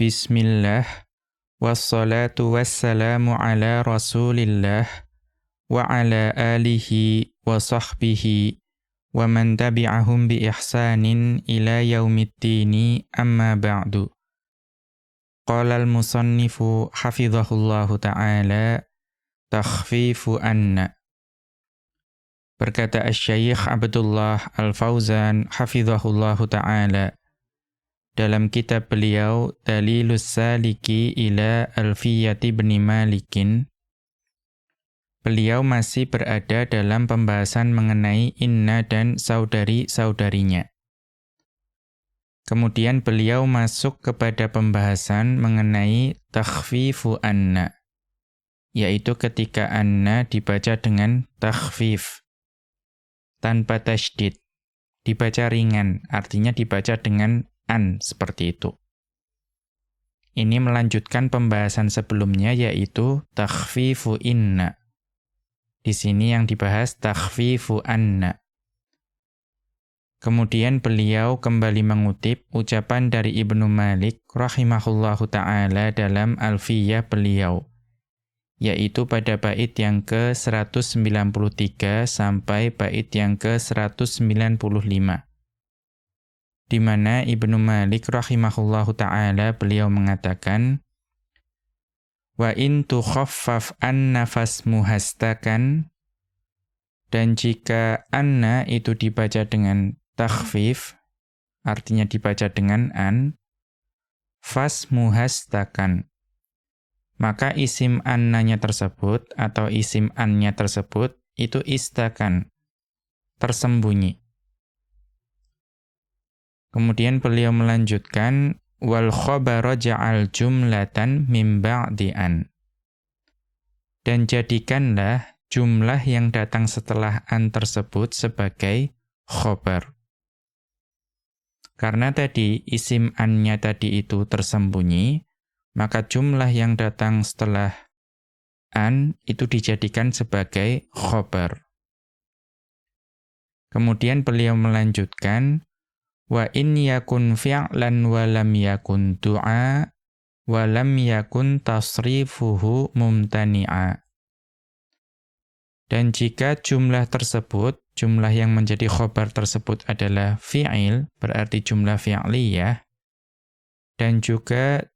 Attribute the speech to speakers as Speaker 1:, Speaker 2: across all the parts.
Speaker 1: بسم الله والصلاة والسلام على رسول الله وعلى آله وصحبه ومن تبعهم بإحسان إلى يوم الدين أما بعد قال المصنف حفظه الله تعالى تخفيف أن بركة الشيخ عبد الله الفوزان حفظه الله تعالى dalam kitab beliau Dalilus Saliki ila Alfiyati bin Malikin beliau masih berada dalam pembahasan mengenai inna dan saudari-saudarinya. Kemudian beliau masuk kepada pembahasan mengenai takhfifu anna, yaitu ketika anna dibaca dengan takhfif, tanpa tasydid, dibaca ringan, artinya dibaca dengan an seperti itu. Ini melanjutkan pembahasan sebelumnya yaitu takhfifu inna. Di sini yang dibahas takhfifu anna. Kemudian beliau kembali mengutip ucapan dari Ibnu Malik rahimahullahu taala dalam Alfiyah beliau yaitu pada bait yang ke-193 sampai bait yang ke-195 di mana Ibnu Malik rahimahullahu taala beliau mengatakan wa in tukhaffaf an-nafas muhastakan dan jika anna itu dibaca dengan takhfif artinya dibaca dengan an fas muhastakan maka isim annanya tersebut atau isim annya tersebut itu istakan tersembunyi Kemudian beliau melanjutkan wal khabara ja'al jumlatan mim ba'di'an. Dan jadikanlah jumlah yang datang setelah an tersebut sebagai khobar. Karena tadi isim annya tadi itu tersembunyi, maka jumlah yang datang setelah an itu dijadikan sebagai khobar. Kemudian beliau melanjutkan, Wa in yakun fi'lan wa lam yakun du'a wa lam yakun tasrifuhu mumtani'a. Dan jika jumlah tersebut, jumlah yang menjadi khobar tersebut adalah fi'il, berarti jumlah fi'liyah, dan juga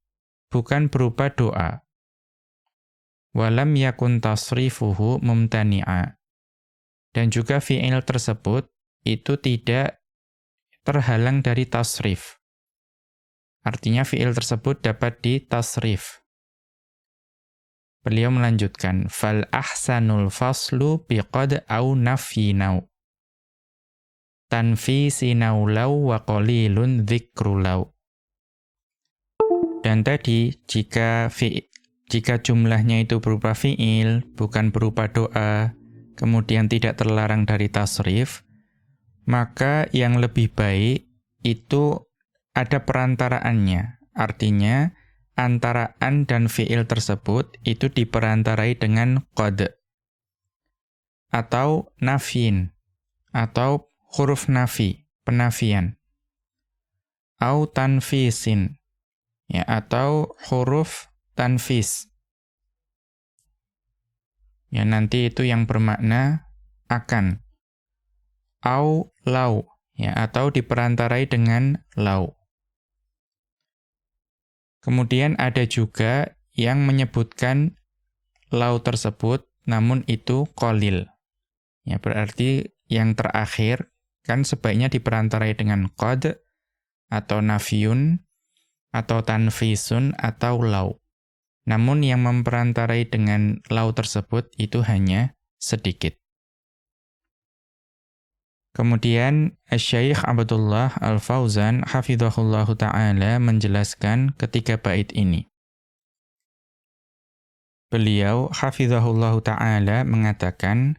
Speaker 1: bukan berupa doa. Walam yakun tasrifuhu mumtani'a. Dan juga fi'il tersebut itu tidak terhalang dari tasrif. Artinya fi'il tersebut dapat ditasrif. Beliau melanjutkan, fal ahsanul faslu biqad au nafyinau. Tanfisinau lau wa qalilun dzikrulau. Dan tadi jika fi jika jumlahnya itu berupa fi'il, bukan berupa doa, kemudian tidak terlarang dari tasrif, maka yang lebih baik itu ada perantaraannya. Artinya, antara an dan fi'il tersebut itu diperantarai dengan qad. Atau nafin. Atau huruf nafi, penafian. Au tanfisin. Ya, atau huruf tanfis. Ya, nanti itu yang bermakna akan au lau ya atau diperantarai dengan lau. Kemudian ada juga yang menyebutkan lau tersebut namun itu kolil. Ya berarti yang terakhir kan sebaiknya diperantarai dengan qad atau nafiyun atau tanfisun atau lau. Namun yang memperantarai dengan lau tersebut itu hanya sedikit. Kemudian Syekh Abdullah Al-Fauzan hafizahullahu taala menjelaskan ketiga bait ini. Beliau hafizahullahu taala mengatakan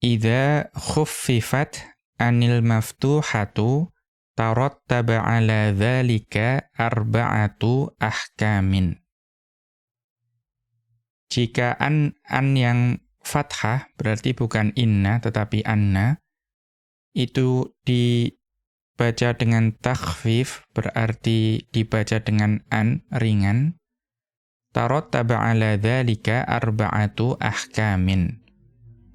Speaker 1: idza khuffifat anil maftuhatu tarattaba ala dzalika arba'atu ahkamin. Jika an an yang fathah berarti bukan inna tetapi anna itu di baca dengan takhfif berarti dibaca dengan an ringan. Tarattaba ala dzalika arba'atu ahkamin.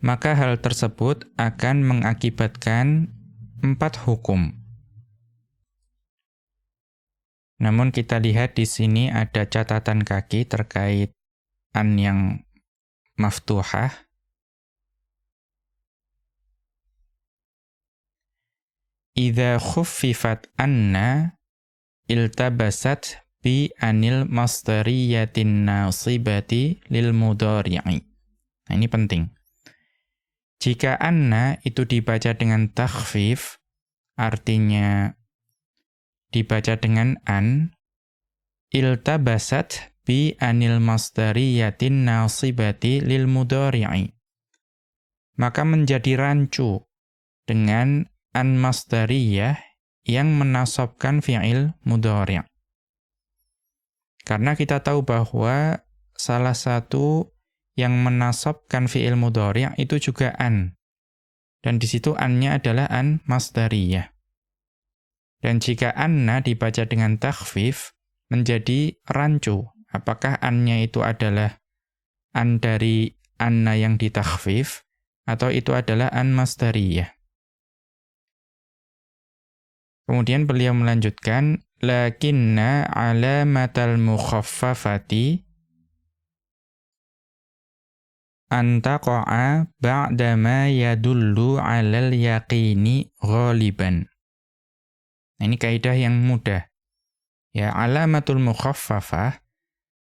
Speaker 1: Maka hal tersebut akan mengakibatkan empat hukum. Namun kita lihat di sini ada catatan kaki terkait an yang maftuhah Idza khuffifat anna iltabasat bi anil masdariyatin nasibati lil mudhari'i. Nah, ini penting. Jika anna itu dibaca dengan takhfif, artinya dibaca dengan an, iltabasat bi anil masdariyatin nasibati lil mudhari'i. Maka menjadi rancu dengan an masdariyah yang menasabkan fi'il mudhari'. Karena kita tahu bahwa salah satu yang menasabkan fi'il mudhari' itu juga an. Dan di situ annya adalah an masdariyah. Dan jika anna dibaca dengan takhfif menjadi rancu. Apakah annya itu adalah an dari anna yang ditakhfif atau itu adalah an masdariyah. Kemudian beliau melanjutkan lakinna alamatal mukhaffafati antaqa'a ba'dama yadullu 'alal yaqini ghaliban. Nah, ini kaidah yang mudah. Ya, alamatul mukhaffafah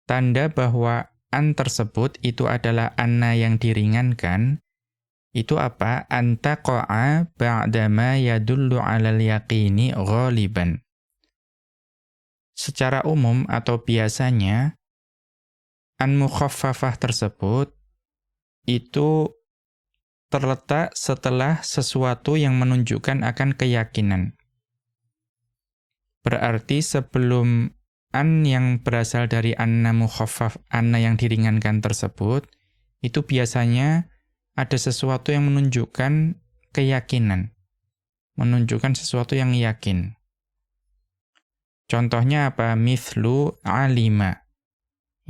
Speaker 1: tanda bahwa an tersebut itu adalah anna yang diringankan itu apa? Antaqa'a ba'dama yadullu 'alal yaqini ghaliban. Secara umum atau biasanya an mukhaffafah tersebut itu terletak setelah sesuatu yang menunjukkan akan keyakinan. Berarti sebelum an yang berasal dari anna mukhaffaf, anna yang diringankan tersebut, itu biasanya ada sesuatu yang menunjukkan keyakinan. Menunjukkan sesuatu yang yakin. Contohnya apa? Mithlu alima.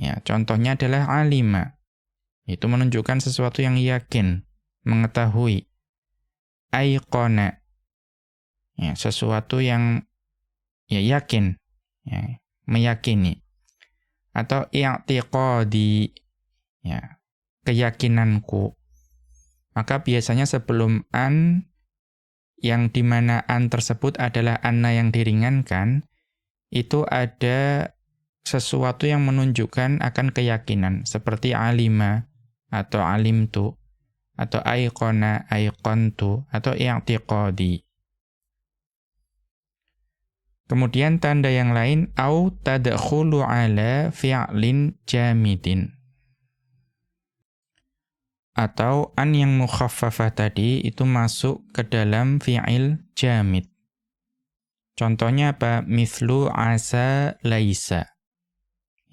Speaker 1: Ya, contohnya adalah alima. Itu menunjukkan sesuatu yang yakin, mengetahui. Aiqona. Ya, sesuatu yang ya yakin, ya, meyakini. Atau i'tiqadi. Ya, keyakinanku. Maka biasanya sebelum an yang di mana an tersebut adalah anna yang diringankan, itu ada sesuatu yang menunjukkan akan keyakinan, seperti alima atau alimtu, atau aiqona, aiqontu, atau i'tiqadi. Kemudian tanda yang lain, au tadkhulu ala fi'lin jamidin atau an yang mukhaffafah tadi itu masuk ke dalam fi'il jamid. Contohnya apa? Mithlu asa laisa.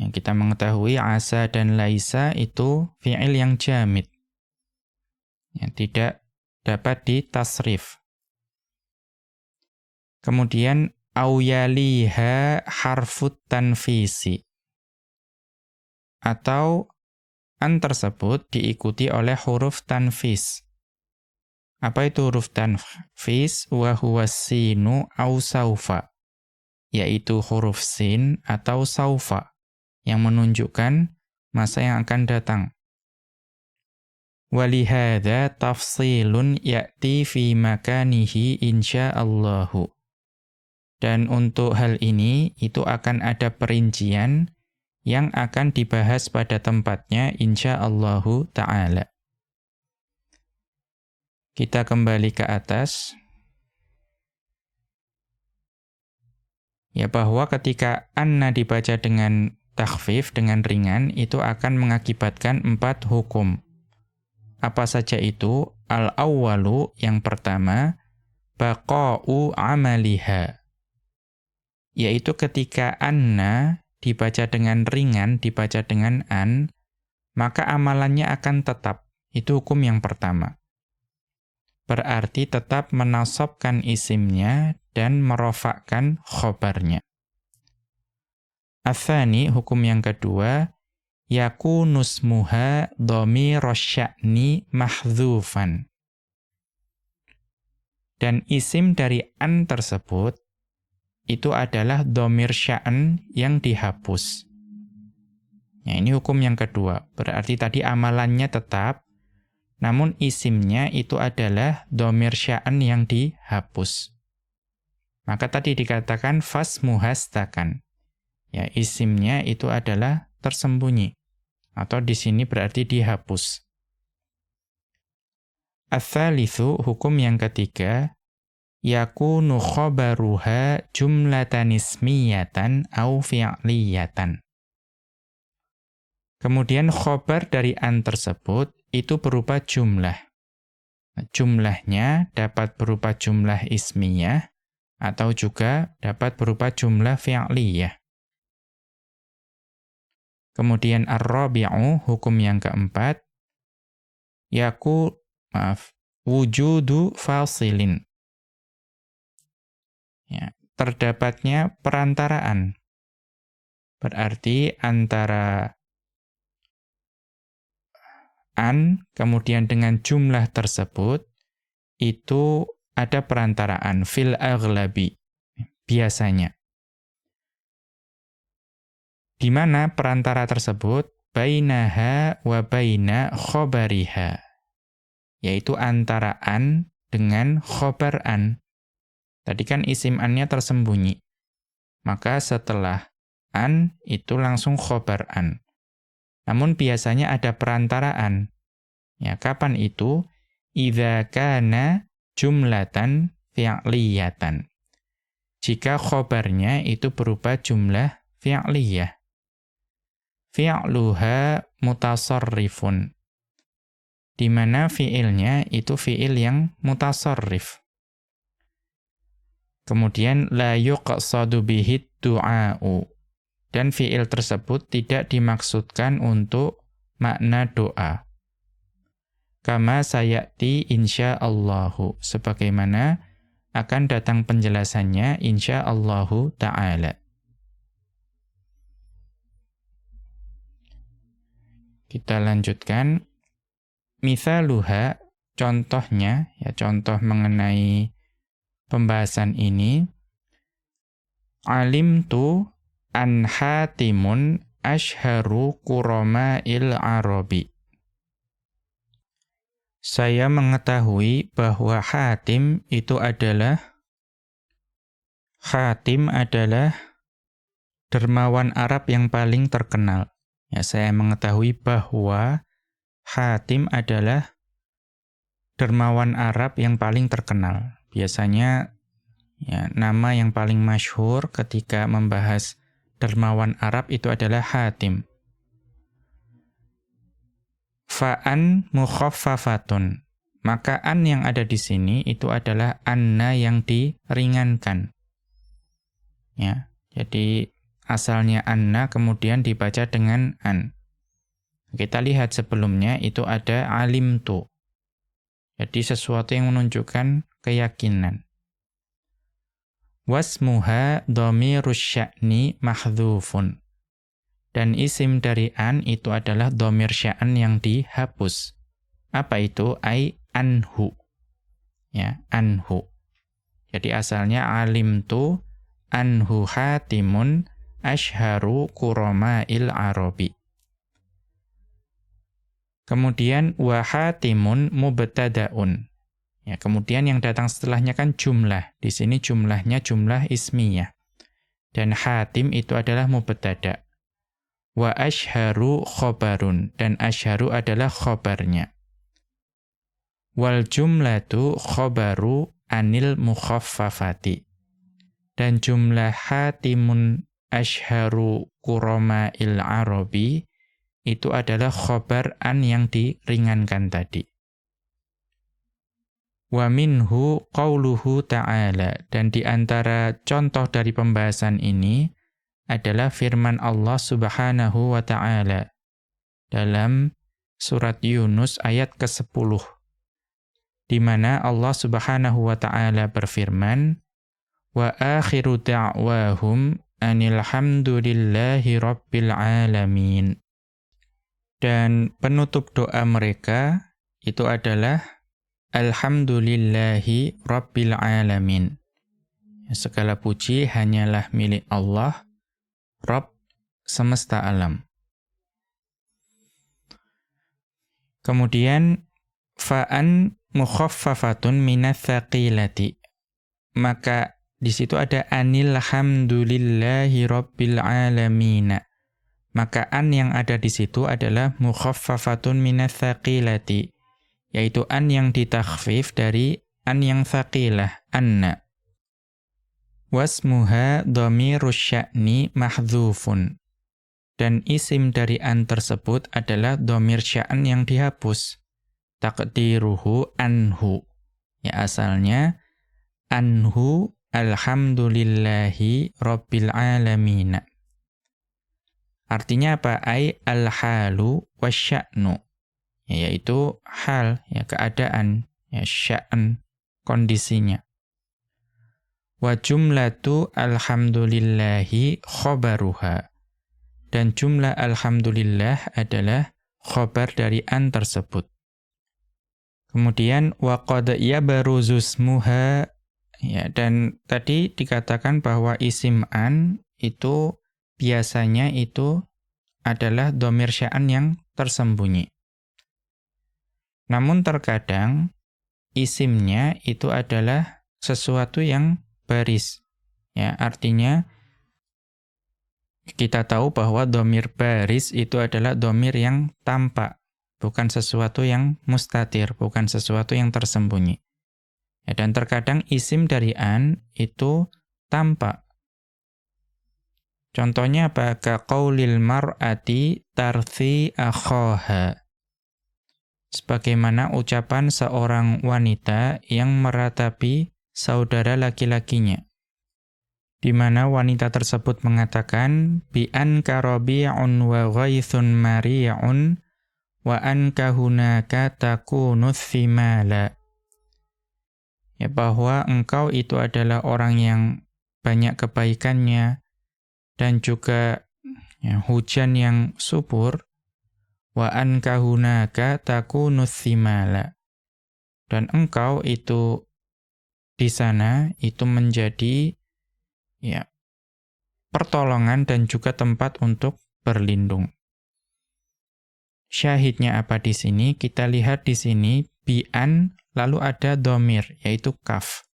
Speaker 1: Yang kita mengetahui asa dan laisa itu fi'il yang jamid. Yang tidak dapat ditasrif. Kemudian auyaliha harfut tanfisi. Atau an tersebut diikuti oleh huruf tanfis. Apa itu huruf tanfis? Wa huwa sinu au saufa. Yaitu huruf sin atau saufa. Yang menunjukkan masa yang akan datang. Walihada tafsilun ya'ti fi makanihi insya'allahu. Dan untuk hal ini, itu akan ada perincian yang akan dibahas pada tempatnya insyaallahu taala. Kita kembali ke atas. Ya bahwa ketika anna dibaca dengan takhfif dengan ringan itu akan mengakibatkan empat hukum. Apa saja itu? Al-awwalu yang pertama baqa'u amaliha. Yaitu ketika anna dibaca dengan ringan, dibaca dengan an, maka amalannya akan tetap. Itu hukum yang pertama. berarti tetap menasobkan isimnya dan merofakkan khobarnya. Athani, hukum yang kedua, yakunusmuha domi rosyakni mahdhufan. Dan isim dari an tersebut, itu adalah domir sya'an yang dihapus. Ya, ini hukum yang kedua. Berarti tadi amalannya tetap, namun isimnya itu adalah domir sya'an yang dihapus. Maka tadi dikatakan fas muhastakan. Ya, isimnya itu adalah tersembunyi. Atau di sini berarti dihapus. Ats-tsalitsu hukum yang ketiga yakunu khabaruha jumlatan ismiyatan au fi'liyatan. Kemudian khobar dari an tersebut itu berupa jumlah. Jumlahnya dapat berupa jumlah ismiyah atau juga dapat berupa jumlah fi'liyah. Kemudian ar-rabi'u hukum yang keempat yaku maaf wujudu fasilin. Ya, terdapatnya perantaraan. Berarti antara an kemudian dengan jumlah tersebut itu ada perantaraan fil aghlabi biasanya. Di mana perantara tersebut bainaha wa baina khobariha yaitu antara an dengan khobar an. Tadi kan isim annya tersembunyi. Maka setelah an itu langsung khobar an. Namun biasanya ada perantaraan. Ya, kapan itu? Idza kana jumlatan fi'liyatan. Jika khobarnya itu berupa jumlah fi'liyah fi'luha mutasarrifun. Di mana fi'ilnya itu fi'il yang mutasarrif. Kemudian la yuqsadu bihi du'a'u. Dan fi'il tersebut tidak dimaksudkan untuk makna doa. Kama sayati insyaallahu sebagaimana akan datang penjelasannya insyaallahu taala. Kita lanjutkan. Mithaluha, contohnya, ya contoh mengenai pembahasan ini. Alim tu an hatimun ashharu il arabi. Saya mengetahui bahwa Hatim itu adalah Hatim adalah dermawan Arab yang paling terkenal. Ya, saya mengetahui bahwa Hatim adalah dermawan Arab yang paling terkenal. Biasanya ya, nama yang paling masyhur ketika membahas dermawan Arab itu adalah Hatim. Fa'an mukhaffafatun. Maka an yang ada di sini itu adalah anna yang diringankan. Ya, jadi asalnya anna kemudian dibaca dengan an. Kita lihat sebelumnya itu ada alim tu. Jadi sesuatu yang menunjukkan keyakinan. Wasmuha dhamirus sya'ni mahdhufun. Dan isim dari an itu adalah domir sya'an yang dihapus. Apa itu? Ai anhu. Ya, anhu. Jadi asalnya alim tu anhu hatimun ashharu il arabi. Kemudian wahatimun mubtadaun. Ya, kemudian yang datang setelahnya kan jumlah. Di sini jumlahnya jumlah ismiyah. Dan hatim itu adalah mubtada. Wa ashharu khobarun. Dan ashharu adalah khobarnya. Wal jumlatu khobaru anil mukhaffafati. Dan jumlah hatimun ashharu kuroma il arabi itu adalah khobar an yang diringankan tadi. Wa minhu qawluhu ta'ala dan di antara contoh dari pembahasan ini adalah firman Allah Subhanahu wa taala dalam surat Yunus ayat ke-10. di mana Allah Subhanahu wa taala berfirman wa akhiru da'wahum anil hamdulillahi rabbil alamin dan penutup doa mereka itu adalah alhamdulillahi rabbil alamin segala puji hanyalah milik Allah Rabb semesta alam kemudian fa'an mukhaffafatun minathaqilati. Maka di situ ada anil hamdulillahi rabbil alamin. Maka an yang ada di situ adalah mukhaffafatun minathaqilati, yaitu an yang ditakhfif dari an yang thaqilah, anna. Wasmuha dhamirus sya'ni mahdhufun. Dan isim dari an tersebut adalah dhamir sya'an yang dihapus takdiruhu anhu. Ya asalnya anhu alhamdulillahi rabbil alamin. Artinya apa? Ai al-halu wasya'nu. Ya, yaitu hal, ya keadaan, ya sya'n, kondisinya. Wa jumlatu alhamdulillahi khobaruha. Dan jumlah alhamdulillah adalah khobar dari an tersebut. Kemudian waqad yabruzusmuha ya dan tadi dikatakan bahwa isim an itu biasanya itu adalah domir sya'an yang tersembunyi. Namun terkadang isimnya itu adalah sesuatu yang baris. Ya, artinya kita tahu bahwa domir baris itu adalah domir yang tampak bukan sesuatu yang mustatir, bukan sesuatu yang tersembunyi. Ya, dan terkadang isim dari an itu tampak. Contohnya apa? Kaqaulil mar'ati tarthi akhoha. Sebagaimana ucapan seorang wanita yang meratapi saudara laki-lakinya. Di mana wanita tersebut mengatakan, bi an karabi'un wa ghaithun mari'un wa anka hunaka takunu thimala. Ya, bahwa engkau itu adalah orang yang banyak kebaikannya dan juga ya, hujan yang subur wa anka hunaka takunu thimala. Dan engkau itu di sana itu menjadi ya pertolongan dan juga tempat untuk berlindung. Syahidnya apa di sini? Kita lihat di sini bi'an lalu ada domir yaitu kaf.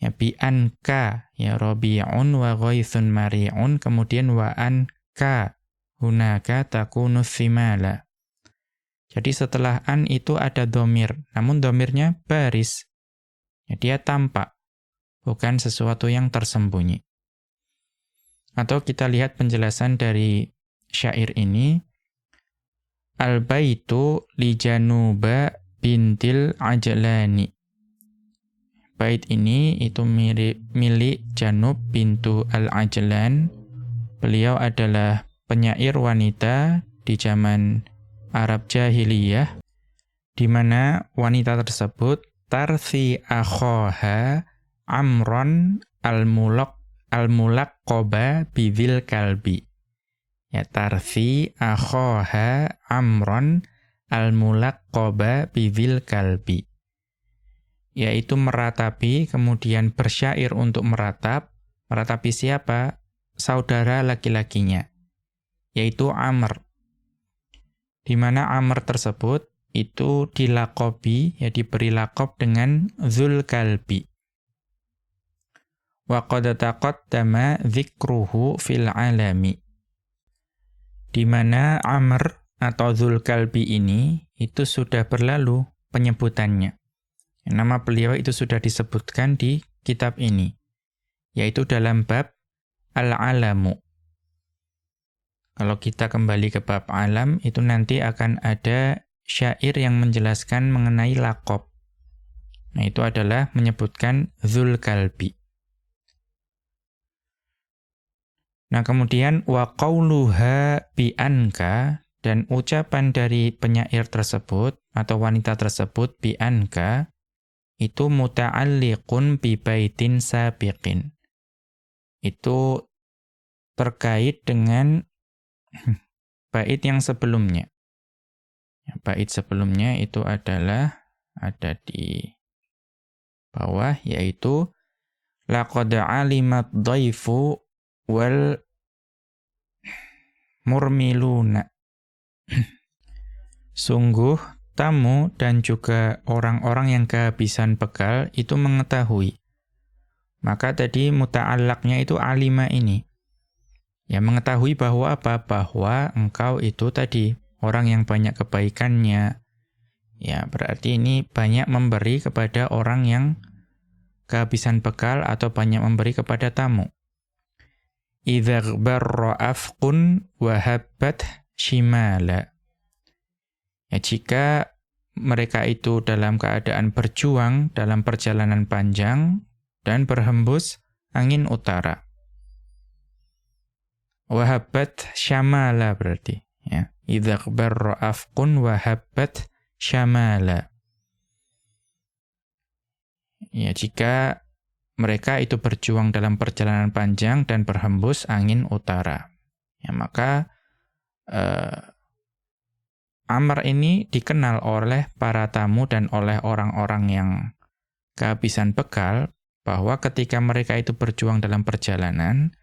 Speaker 1: Ya bi'an ka ya rabi'un wa ghaithun mari'un kemudian wa an ka hunaka takunu thimala. Jadi setelah an itu ada domir, namun domirnya baris. Ya, dia tampak, bukan sesuatu yang tersembunyi. Atau kita lihat penjelasan dari syair ini, Al-baitu li Januba bintil Ajlani. Bait ini itu milik, milik Janub bintu Al-Ajlan. Beliau adalah penyair wanita di zaman Arab jahiliyah di mana wanita tersebut tarthi akhoha amron al-mulak al-mulak koba bidil kalbi. Ya tarfi akhoha amron al-mulaqqaba bidhil kalbi. Yaitu meratapi kemudian bersyair untuk meratap. Meratapi siapa? Saudara laki-lakinya yaitu Amr di mana Amr tersebut itu dilakobi ya diberi lakob dengan Zul Kalbi wa qad dzikruhu fil alami di mana Amr atau Zulkalbi ini itu sudah berlalu penyebutannya. Nama beliau itu sudah disebutkan di kitab ini, yaitu dalam bab Al-Alamu. Kalau kita kembali ke bab alam, itu nanti akan ada syair yang menjelaskan mengenai lakob. Nah, itu adalah menyebutkan Zulkalbi. Nah, kemudian wa qauluha bi anka dan ucapan dari penyair tersebut atau wanita tersebut bi anka itu muta'alliqun bi baitin sabiqin. Itu terkait dengan bait yang sebelumnya. Ya, bait sebelumnya itu adalah ada di bawah yaitu laqad alimat dhaifu wal murmiluna. Sungguh tamu dan juga orang-orang yang kehabisan bekal itu mengetahui. Maka tadi muta'allaknya itu alima ini ya mengetahui bahwa apa bahwa engkau itu tadi orang yang banyak kebaikannya Ya, berarti ini banyak memberi kepada orang yang kehabisan bekal atau banyak memberi kepada tamu. Idza wa habbat shimala. Ya, jika mereka itu dalam keadaan berjuang dalam perjalanan panjang dan berhembus angin utara. Wahabat syamala berarti. Ya. Idza afqun wahabat syamala. Ya, jika mereka itu berjuang dalam perjalanan panjang dan berhembus angin utara. Ya, maka uh, Amr ini dikenal oleh para tamu dan oleh orang-orang yang kehabisan bekal bahwa ketika mereka itu berjuang dalam perjalanan,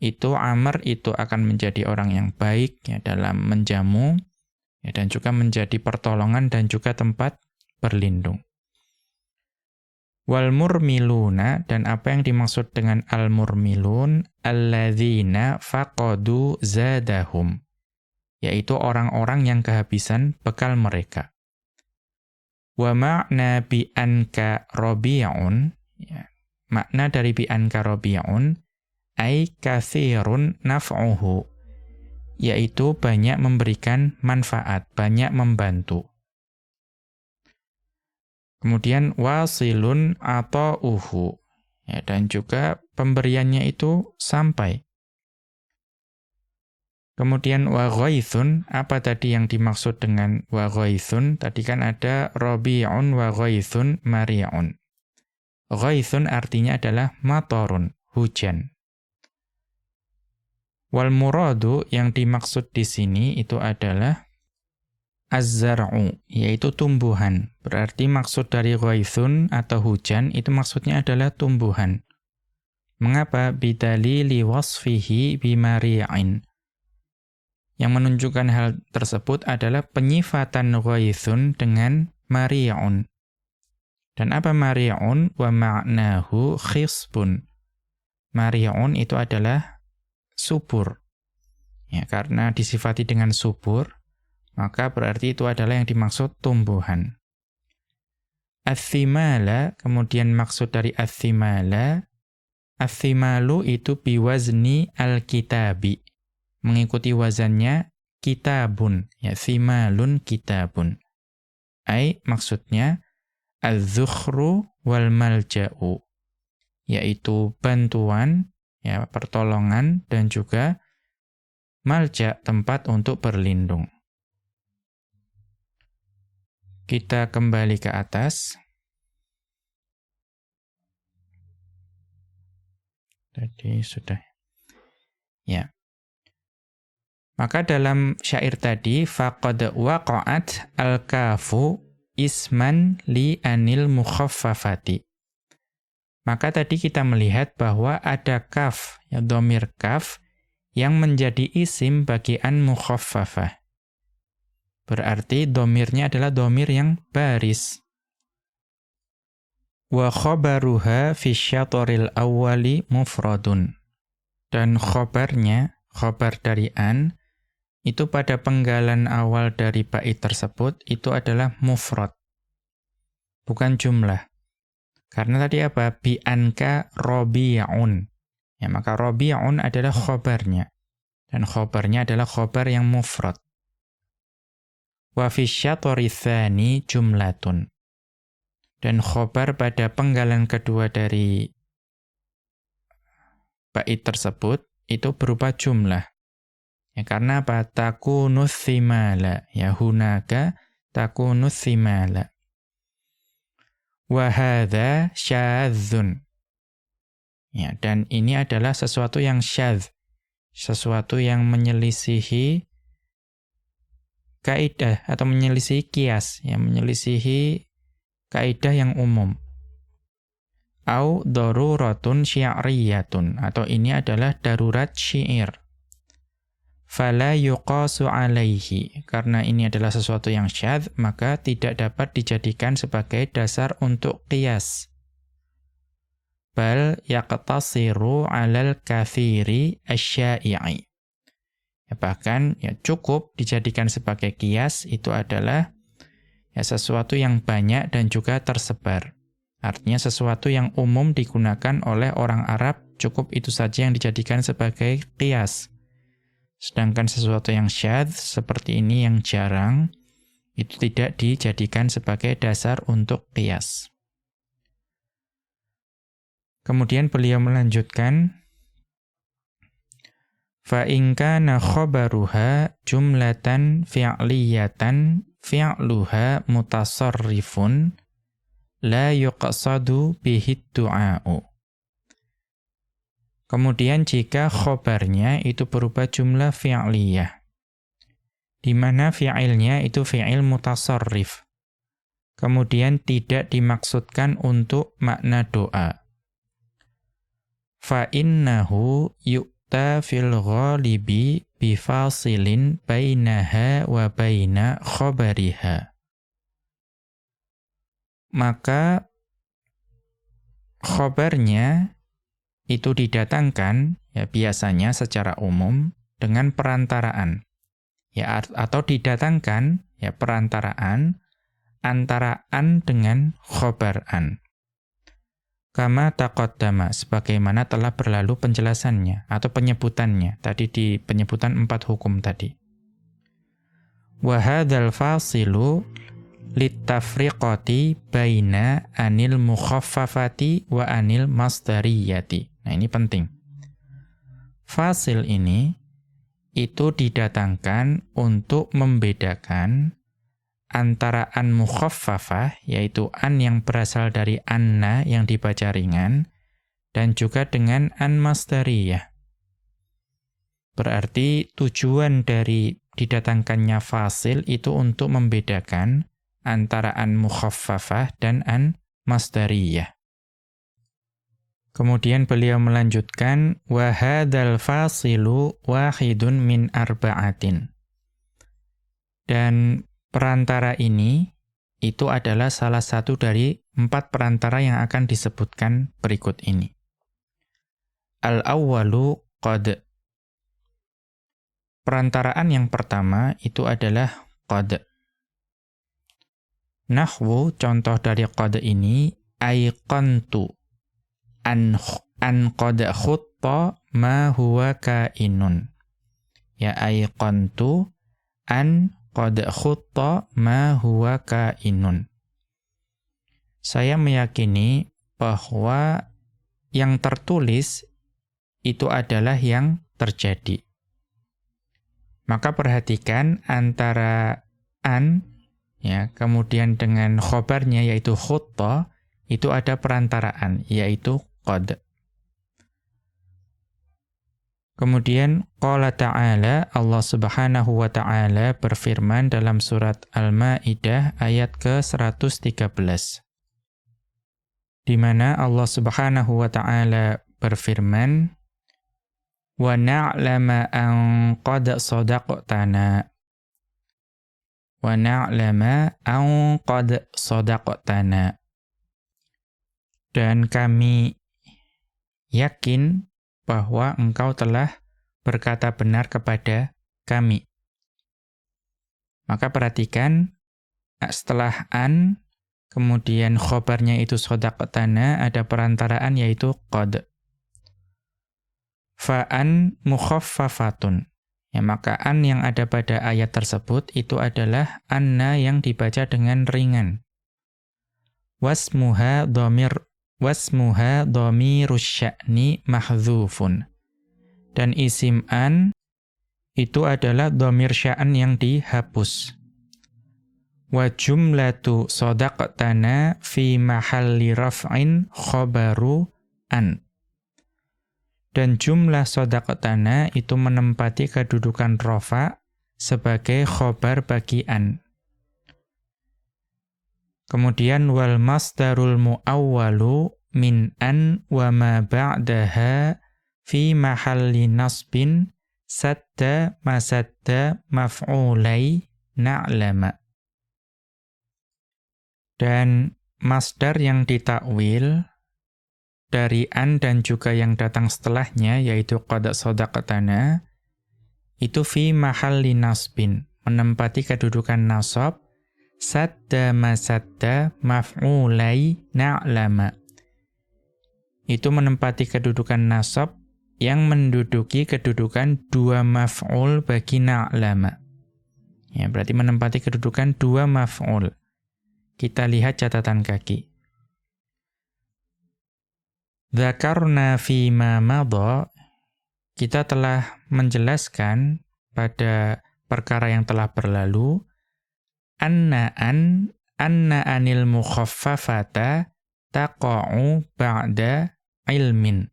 Speaker 1: itu Amr itu akan menjadi orang yang baik ya, dalam menjamu ya, dan juga menjadi pertolongan dan juga tempat berlindung. Wal murmiluna dan apa yang dimaksud dengan al murmilun alladzina faqadu zadahum yaitu orang-orang yang kehabisan bekal mereka. Wa ma'na bi anka rabi'un ya, makna dari bi anka rabi'un ay kathirun naf'uhu yaitu banyak memberikan manfaat, banyak membantu. Kemudian wasilun atau uhu. Ya, dan juga pemberiannya itu sampai. Kemudian wa ghaithun, apa tadi yang dimaksud dengan wa ghaithun? Tadi kan ada rabi'un wa ghaithun mari'un. Ghaithun artinya adalah matorun, hujan. Wal muradu yang dimaksud di sini itu adalah az-zar'u, yaitu tumbuhan. Berarti maksud dari ghaithun atau hujan itu maksudnya adalah tumbuhan. Mengapa? Bidalili wasfihi bimari'in. Yang menunjukkan hal tersebut adalah penyifatan ghaithun dengan mari'un. Dan apa mari'un? Wa ma'nahu khisbun. Mari'un itu adalah subur. Ya, karena disifati dengan subur, maka berarti itu adalah yang dimaksud tumbuhan. Athimala, kemudian maksud dari athimala, athimalu itu biwazni al-kitabi. Mengikuti wazannya kitabun, ya thimalun kitabun. Ai maksudnya al-zukhru wal malja'u, yaitu bantuan ya pertolongan dan juga malja tempat untuk berlindung. Kita kembali ke atas. Tadi sudah. Ya. Maka dalam syair tadi faqad waqa'at al-kafu isman li anil mukhaffafati. Maka tadi kita melihat bahwa ada kaf, ya domir kaf, yang menjadi isim bagian mukhaffafah. Berarti domirnya adalah domir yang baris. Wa khobaruha fi syatoril awwali mufradun. Dan khobarnya, khobar dari an, itu pada penggalan awal dari bait tersebut, itu adalah mufrad. Bukan jumlah. Karena tadi apa? Bi anka robi'un. Ya, maka robi'un adalah khobarnya. Dan khobarnya adalah khobar yang mufrad. Wa fi tsani jumlatun. Dan khobar pada penggalan kedua dari bait tersebut itu berupa jumlah. Ya, karena apa? Takunus thimala. Ya, hunaka takunus thimala. Wahada syadzun. Ya, dan ini adalah sesuatu yang syadz. Sesuatu yang menyelisihi kaidah atau menyelisihi kias, yang menyelisihi kaidah yang umum. Au daruratun syi'riyatun atau ini adalah darurat syair. Fala yuqasu alaihi karena ini adalah sesuatu yang syadz maka tidak dapat dijadikan sebagai dasar untuk qiyas. Bal yaqtasiru 'alal kathiri asya'i'i. Ya, bahkan ya cukup dijadikan sebagai kias itu adalah ya sesuatu yang banyak dan juga tersebar. Artinya sesuatu yang umum digunakan oleh orang Arab, cukup itu saja yang dijadikan sebagai qiyas. Sedangkan sesuatu yang syadz seperti ini yang jarang itu tidak dijadikan sebagai dasar untuk kias. Kemudian beliau melanjutkan fa in kana khabaruha jumlatan fi'liyatan fi'luha mutasarrifun la yuqsadu bihi du'a'u Kemudian jika khobarnya itu berupa jumlah fi'liyah, di mana fi'ilnya itu fi'il mutasarrif, kemudian tidak dimaksudkan untuk makna doa. Fa'innahu yu'ta fil ghalibi bifasilin bainaha wa baina khobariha. Maka khobarnya itu didatangkan ya biasanya secara umum dengan perantaraan. Ya atau didatangkan ya perantaraan antara an dengan khobaran kama taqaddama sebagaimana telah berlalu penjelasannya atau penyebutannya. Tadi di penyebutan empat hukum tadi. Wa hadzal fasilu litafriqati baina anil mukhaffafati wa anil masdariyati. Nah, ini penting. Fasil ini itu didatangkan untuk membedakan antara an mukhaffafah yaitu an yang berasal dari anna yang dibaca ringan dan juga dengan an masdariyah. Berarti tujuan dari didatangkannya fasil itu untuk membedakan antara an mukhaffafah dan an masdariyah. Kemudian beliau melanjutkan wa hadzal fasilu wahidun min arba'atin. Dan perantara ini itu adalah salah satu dari empat perantara yang akan disebutkan berikut ini. Al-awwalu qad. Perantaraan yang pertama itu adalah qad. Nahwu contoh dari qad ini aiqantu an an qad khutta ma huwa kainun. Ya aiqantu an qad khutta ma huwa kainun. Saya meyakini bahwa yang tertulis itu adalah yang terjadi. Maka perhatikan antara an ya kemudian dengan khobarnya yaitu khutta itu ada perantaraan yaitu qad. Kemudian qala ta'ala Allah Subhanahu wa taala berfirman dalam surat Al-Maidah ayat ke-113 di mana Allah Subhanahu wa taala berfirman wa na'lama an qad sadaqtana. Wa na'lama an qad sadaqtana. Dan kami yakin bahwa engkau telah berkata benar kepada kami. Maka perhatikan setelah an kemudian khobarnya itu sadaqtana ada perantaraan yaitu qad. Fa'an mukhaffafatun. Ya, maka an yang ada pada ayat tersebut itu adalah anna yang dibaca dengan ringan. Wasmuha dhamir wasmuha dhamirus sya'ni mahdzufun. Dan isim an itu adalah domir sya'an yang dihapus. Wa jumlatu sodaqtana fi mahalli raf'in khobaru an. Dan jumlah sodaqtana itu menempati kedudukan rofa sebagai khobar bagi an. Kemudian wal masdarul muawwalu min an wa ma ba'daha fi mahalli nasbin sadda masadda maf'ulai na'lama. Dan masdar yang ditakwil dari an dan juga yang datang setelahnya yaitu qada sadaqatana itu fi mahalli nasbin menempati kedudukan nasab sadda masadda maf'ulai na'lama. Itu menempati kedudukan nasab yang menduduki kedudukan dua maf'ul bagi na'lama. Ya, berarti menempati kedudukan dua maf'ul. Kita lihat catatan kaki. Dzakarna fi ma madha kita telah menjelaskan pada perkara yang telah berlalu anna an anna anil mukhaffafata taqa'u ba'da ilmin.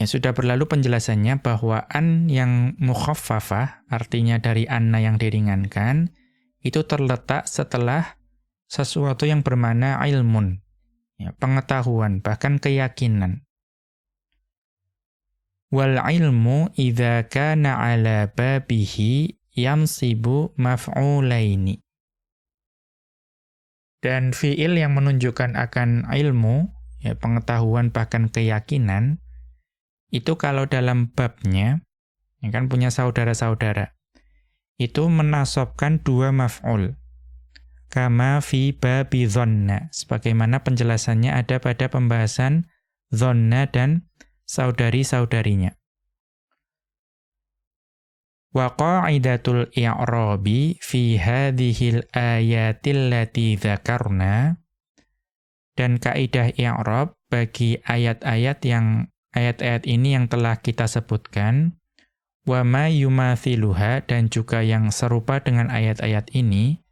Speaker 1: Ya sudah berlalu penjelasannya bahwa an yang mukhaffafah artinya dari anna yang diringankan itu terletak setelah sesuatu yang bermakna ilmun. Ya, pengetahuan bahkan keyakinan. Wal ilmu idza kana ala babihi yamsibu maf'ulaini. Dan fiil yang menunjukkan akan ilmu, ya pengetahuan bahkan keyakinan, itu kalau dalam babnya, ya kan punya saudara-saudara, itu menasobkan dua maf'ul. Kama fi babi dhonna. Sebagaimana penjelasannya ada pada pembahasan dhonna dan saudari-saudarinya. Wa qa'idatul i'rabi fi hadhil ayatil lati dzakarna. Dan kaidah i'rab bagi ayat-ayat yang ayat-ayat ini yang telah kita sebutkan. Wa ma yumathiluha dan juga yang serupa dengan ayat-ayat ini.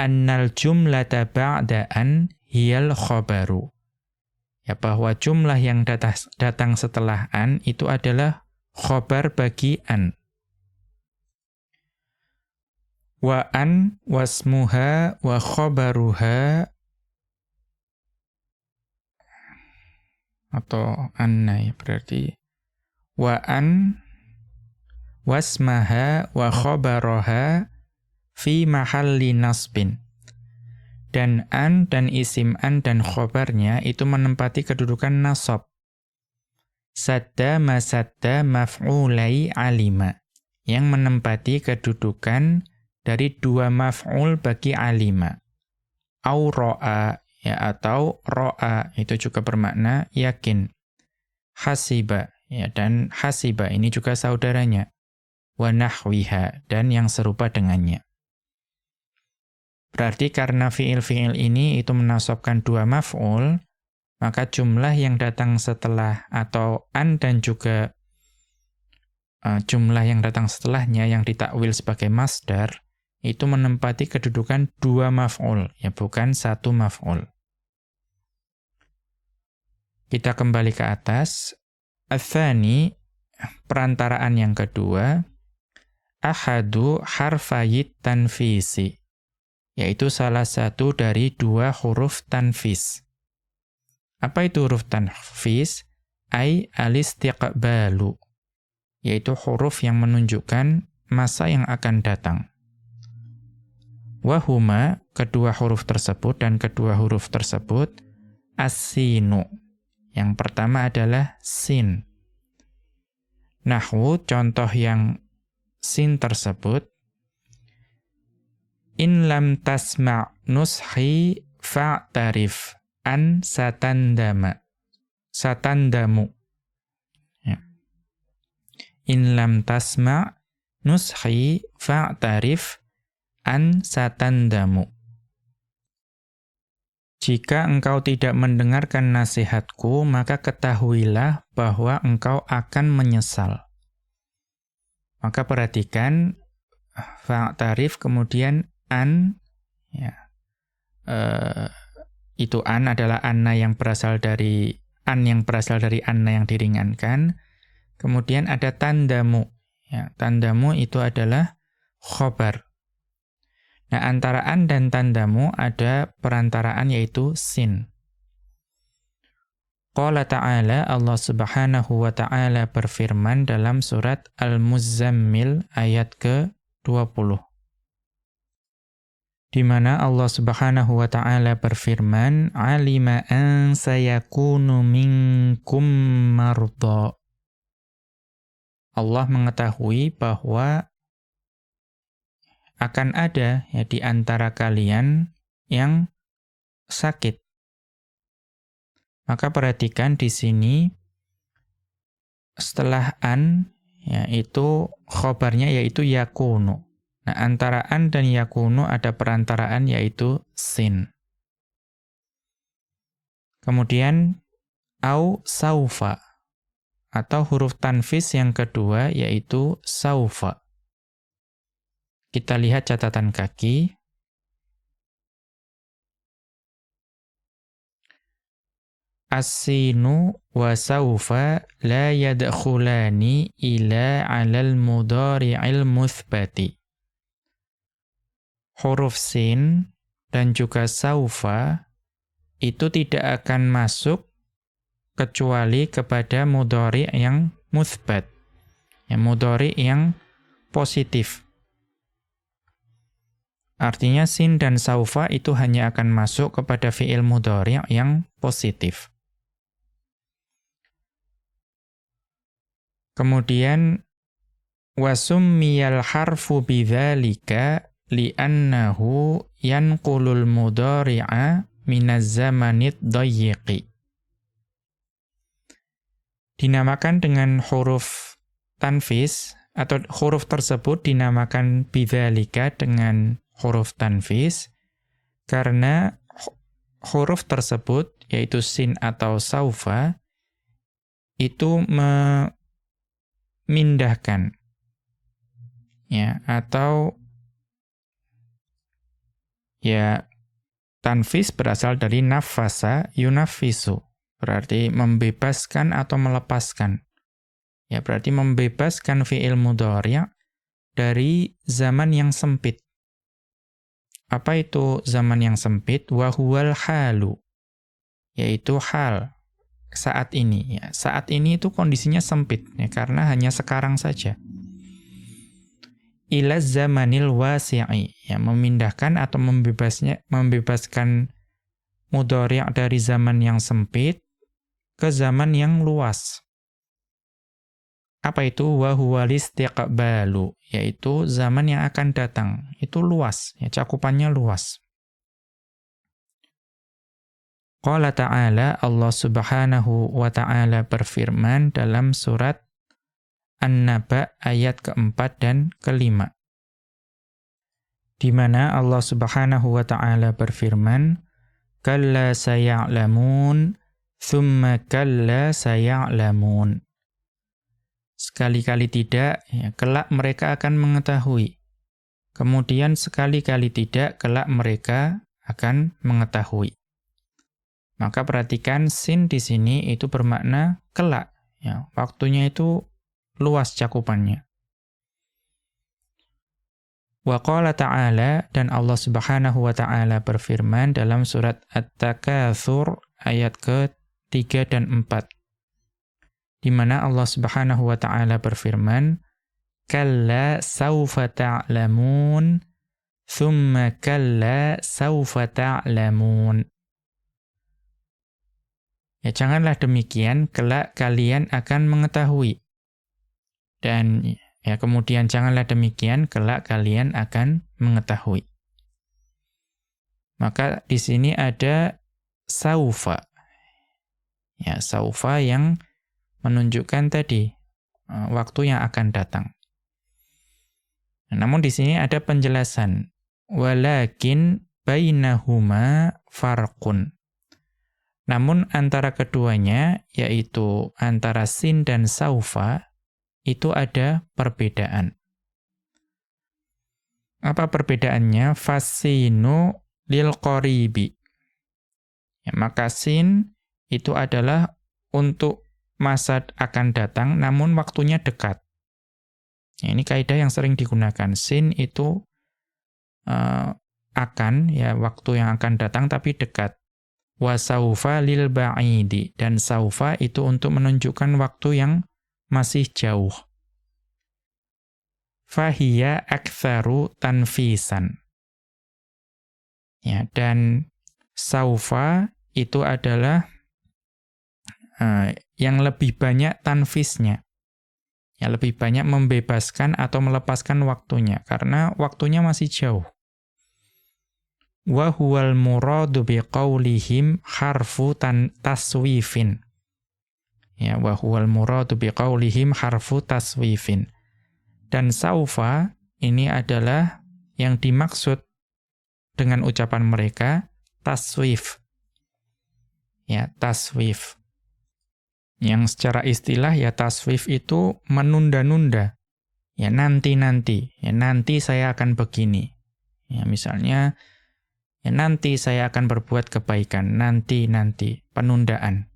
Speaker 1: Annal jumlata ba'da'an hiyal khabaru. Ya bahwa jumlah yang datang setelah an itu adalah khobar bagi an wa an wasmuha wa khabaruha. Atau anna ya berarti wa an wasmaha wa khabaraha fi mahalli nasbin. Dan an dan isim an dan khobarnya itu menempati kedudukan nasab. Sadda masadda maf'ulai alima yang menempati kedudukan dari dua maf'ul bagi alima. Au ro'a, ya, atau ro'a, itu juga bermakna yakin. Hasiba, ya, dan hasiba ini juga saudaranya. Wa nahwiha, dan yang serupa dengannya. Berarti karena fiil-fiil ini itu menasobkan dua maf'ul, maka jumlah yang datang setelah atau an dan juga uh, jumlah yang datang setelahnya yang ditakwil sebagai masdar itu menempati kedudukan dua maf'ul, ya bukan satu maf'ul. Kita kembali ke atas. Athani, perantaraan yang kedua, ahadu harfayit tanfisi, yaitu salah satu dari dua huruf tanfis. Apa itu huruf tanfis? Ai alistiqbalu, yaitu huruf yang menunjukkan masa yang akan datang. Wahuma, kedua huruf tersebut dan kedua huruf tersebut, asinu. Yang pertama adalah sin. Nahwu, contoh yang sin tersebut, In lam tasma' nushi fa'tarif an satandama. Satandamu. Ya. In lam tasma' nushi fa'tarif an satandamu. Jika engkau tidak mendengarkan nasihatku, maka ketahuilah bahwa engkau akan menyesal. Maka perhatikan tarif kemudian an ya uh, itu an adalah anna yang berasal dari an yang berasal dari anna yang diringankan. Kemudian ada tandamu. Ya, tandamu itu adalah khobar. Nah, antara an dan tandamu ada perantaraan yaitu sin. Qala ta'ala Allah Subhanahu wa taala berfirman dalam surat Al-Muzammil ayat ke-20 di mana Allah Subhanahu wa taala berfirman, "Alima an sayakunu minkum marda." Allah mengetahui bahwa akan ada ya di antara kalian yang sakit. Maka perhatikan di sini setelah an yaitu khobarnya yaitu yakunu. Nah, antara an dan yakunu ada perantaraan yaitu sin. Kemudian au saufa atau huruf tanfis yang kedua yaitu saufa. Kita lihat catatan kaki. As-sinu wa saufa la yadkhulani ila 'alal mudhari'il muthbati huruf sin dan juga saufa itu tidak akan masuk kecuali kepada mudhari yang muthbat. Ya, mudhari yang positif. Artinya sin dan saufa itu hanya akan masuk kepada fi'il mudhari yang positif. Kemudian wasummiyal harfu bidzalika li'annahu yanqulul mudhari'a minaz zamanid dayyiqi. Dinamakan dengan huruf tanfis atau huruf tersebut dinamakan bidzalika dengan huruf tanfis karena huruf tersebut yaitu sin atau saufa itu memindahkan ya atau Ya, tanfis berasal dari nafasa yunafisu. Berarti membebaskan atau melepaskan. Ya, berarti membebaskan fi'il mudhari' dari zaman yang sempit. Apa itu zaman yang sempit? Wahuwal halu. Yaitu hal saat ini. Ya, saat ini itu kondisinya sempit. Ya, karena hanya sekarang saja ila zamanil wasi'i ya memindahkan atau membebasnya membebaskan mudhari' dari zaman yang sempit ke zaman yang luas apa itu wa huwal istiqbalu yaitu zaman yang akan datang itu luas ya cakupannya luas Qala ta'ala Allah Subhanahu wa ta'ala berfirman dalam surat An-Naba ayat keempat dan kelima. Di mana Allah Subhanahu wa taala berfirman, "Kalla saya'lamun, thumma kalla saya'lamun." Sekali-kali tidak, ya, kelak mereka akan mengetahui. Kemudian sekali-kali tidak, kelak mereka akan mengetahui. Maka perhatikan sin di sini itu bermakna kelak. Ya, waktunya itu luas cakupannya. Wa ta'ala dan Allah Subhanahu wa taala berfirman dalam surat At-Takatsur ayat ke-3 dan 4. Di mana Allah Subhanahu wa taala berfirman, "Kalla saufa ta'lamun, thumma kalla saufa ta'lamun." Ya janganlah demikian, kelak kalian akan mengetahui. Dan ya kemudian janganlah demikian, kelak kalian akan mengetahui. Maka di sini ada saufa. Ya, saufa yang menunjukkan tadi uh, waktu yang akan datang. Namun di sini ada penjelasan walakin bainahuma farqun. Namun antara keduanya yaitu antara sin dan saufa itu ada perbedaan. Apa perbedaannya? Fasinu lil. Ya, maka sin itu adalah untuk masa akan datang namun waktunya dekat. Ya, ini kaidah yang sering digunakan. Sin itu uh, akan ya waktu yang akan datang tapi dekat. Wa saufa lil ba'idi dan saufa itu untuk menunjukkan waktu yang masih jauh. Fahiya aktsaru tanfisan. Ya, dan saufa itu adalah yang lebih banyak tanfisnya. Ya, lebih banyak membebaskan atau melepaskan waktunya karena waktunya masih jauh. Wa huwal muradu biqaulihim harfu taswifin. Ya wa huwal muradu biqaulihim harfu taswifin. Dan saufa ini adalah yang dimaksud dengan ucapan mereka taswif. Ya taswif yang secara istilah ya taswif itu menunda-nunda ya nanti-nanti ya nanti saya akan begini ya misalnya Ya, nanti saya akan berbuat kebaikan, nanti-nanti, penundaan.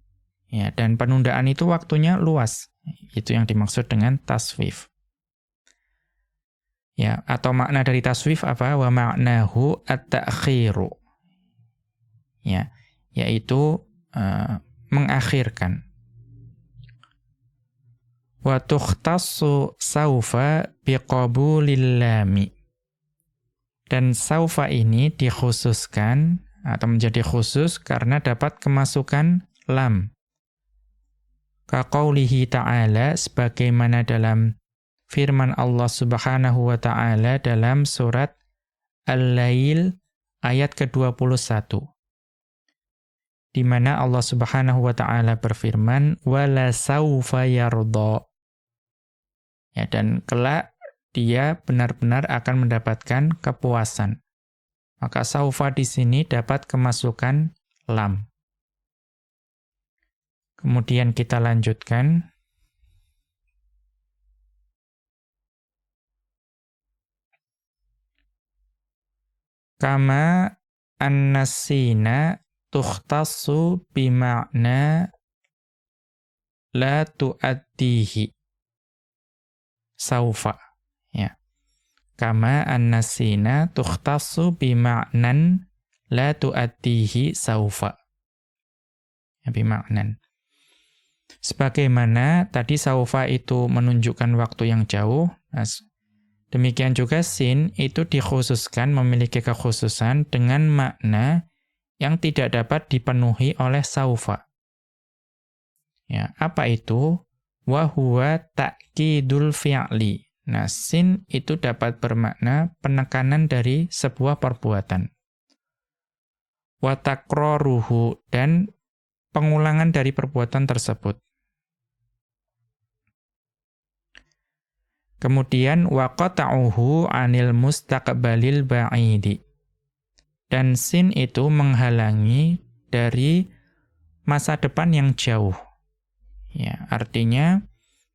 Speaker 1: Ya, dan penundaan itu waktunya luas. Itu yang dimaksud dengan taswif. Ya, atau makna dari taswif apa? Wa ma'nahu at-ta'khiru. Ya, yaitu uh, mengakhirkan. Wa tukhtassu saufa biqabulil lami. Dan saufa ini dikhususkan atau menjadi khusus karena dapat kemasukan lam. Kaqaulihi ta'ala sebagaimana dalam firman Allah Subhanahu wa taala dalam surat Al-Lail ayat ke-21. Di mana Allah Subhanahu wa taala berfirman wala saufa yardha. Ya dan kelak dia benar-benar akan mendapatkan kepuasan. Maka saufa di sini dapat kemasukan lam. Kemudian kita lanjutkan. Kama annasina tukhtassu bima'na la tu'addihi. Saufa. Kama an-nasina tukhtassu bima'nan la tu'attihi saufa. Ya, bima'nan. Sebagaimana tadi saufa itu menunjukkan waktu yang jauh, nah, demikian juga sin itu dikhususkan memiliki kekhususan dengan makna yang tidak dapat dipenuhi oleh saufa. Ya, apa itu? Wa huwa ta'kidul fi'li Nah, sin itu dapat bermakna penekanan dari sebuah perbuatan. Watakroruhu dan pengulangan dari perbuatan tersebut. Kemudian waqata'uhu anil mustaqbalil ba'idi. Dan sin itu menghalangi dari masa depan yang jauh. Ya, artinya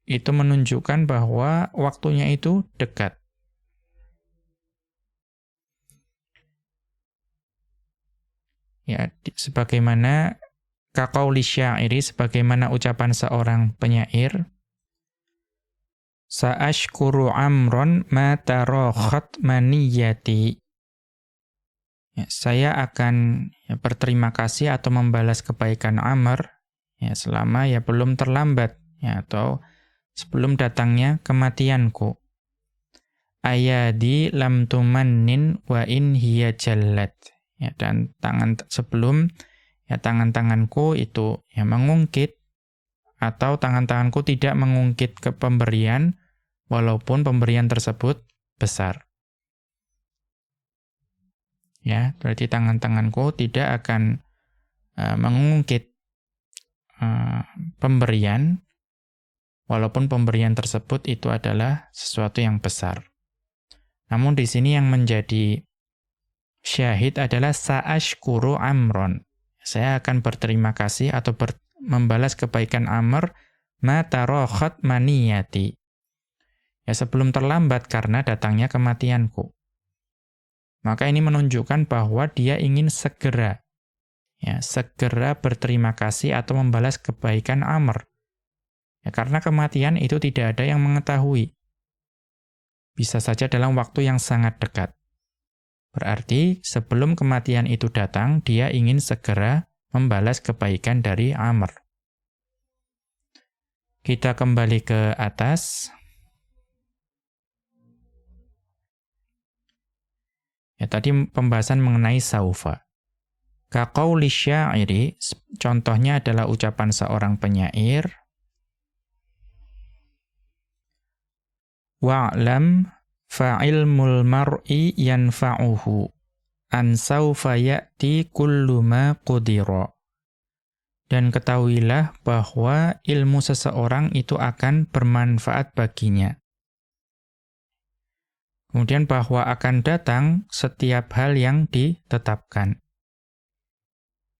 Speaker 1: itu menunjukkan bahwa waktunya itu dekat. Ya, sebagaimana kaqauli syairi sebagaimana ucapan seorang penyair Sa'ashkuru amron ma tarakhat maniyati ya, saya akan ya, berterima kasih atau membalas kebaikan Amr ya selama ya belum terlambat ya atau sebelum datangnya kematianku. Ayadi lam tumannin wa in hiya jallat. Ya, dan tangan sebelum ya tangan-tanganku itu ya mengungkit atau tangan-tanganku tidak mengungkit ke pemberian walaupun pemberian tersebut besar. Ya, berarti tangan-tanganku tidak akan uh, mengungkit uh, pemberian walaupun pemberian tersebut itu adalah sesuatu yang besar. Namun di sini yang menjadi syahid adalah sa'ashkuru amron. Saya akan berterima kasih atau ber, membalas kebaikan Amr ma tarokhat maniyati. Ya sebelum terlambat karena datangnya kematianku. Maka ini menunjukkan bahwa dia ingin segera ya, segera berterima kasih atau membalas kebaikan Amr. Ya, karena kematian itu tidak ada yang mengetahui. Bisa saja dalam waktu yang sangat dekat. Berarti sebelum kematian itu datang, dia ingin segera membalas kebaikan dari Amr. Kita kembali ke atas. Ya, tadi pembahasan mengenai saufa. Kaqauli syairi, contohnya adalah ucapan seorang penyair. Wa'lam fa'ilmul mar'i yanfa'uhu an saufa ya'ti kullu ma qudira. Dan ketahuilah bahwa ilmu seseorang itu akan bermanfaat baginya. Kemudian bahwa akan datang setiap hal yang ditetapkan.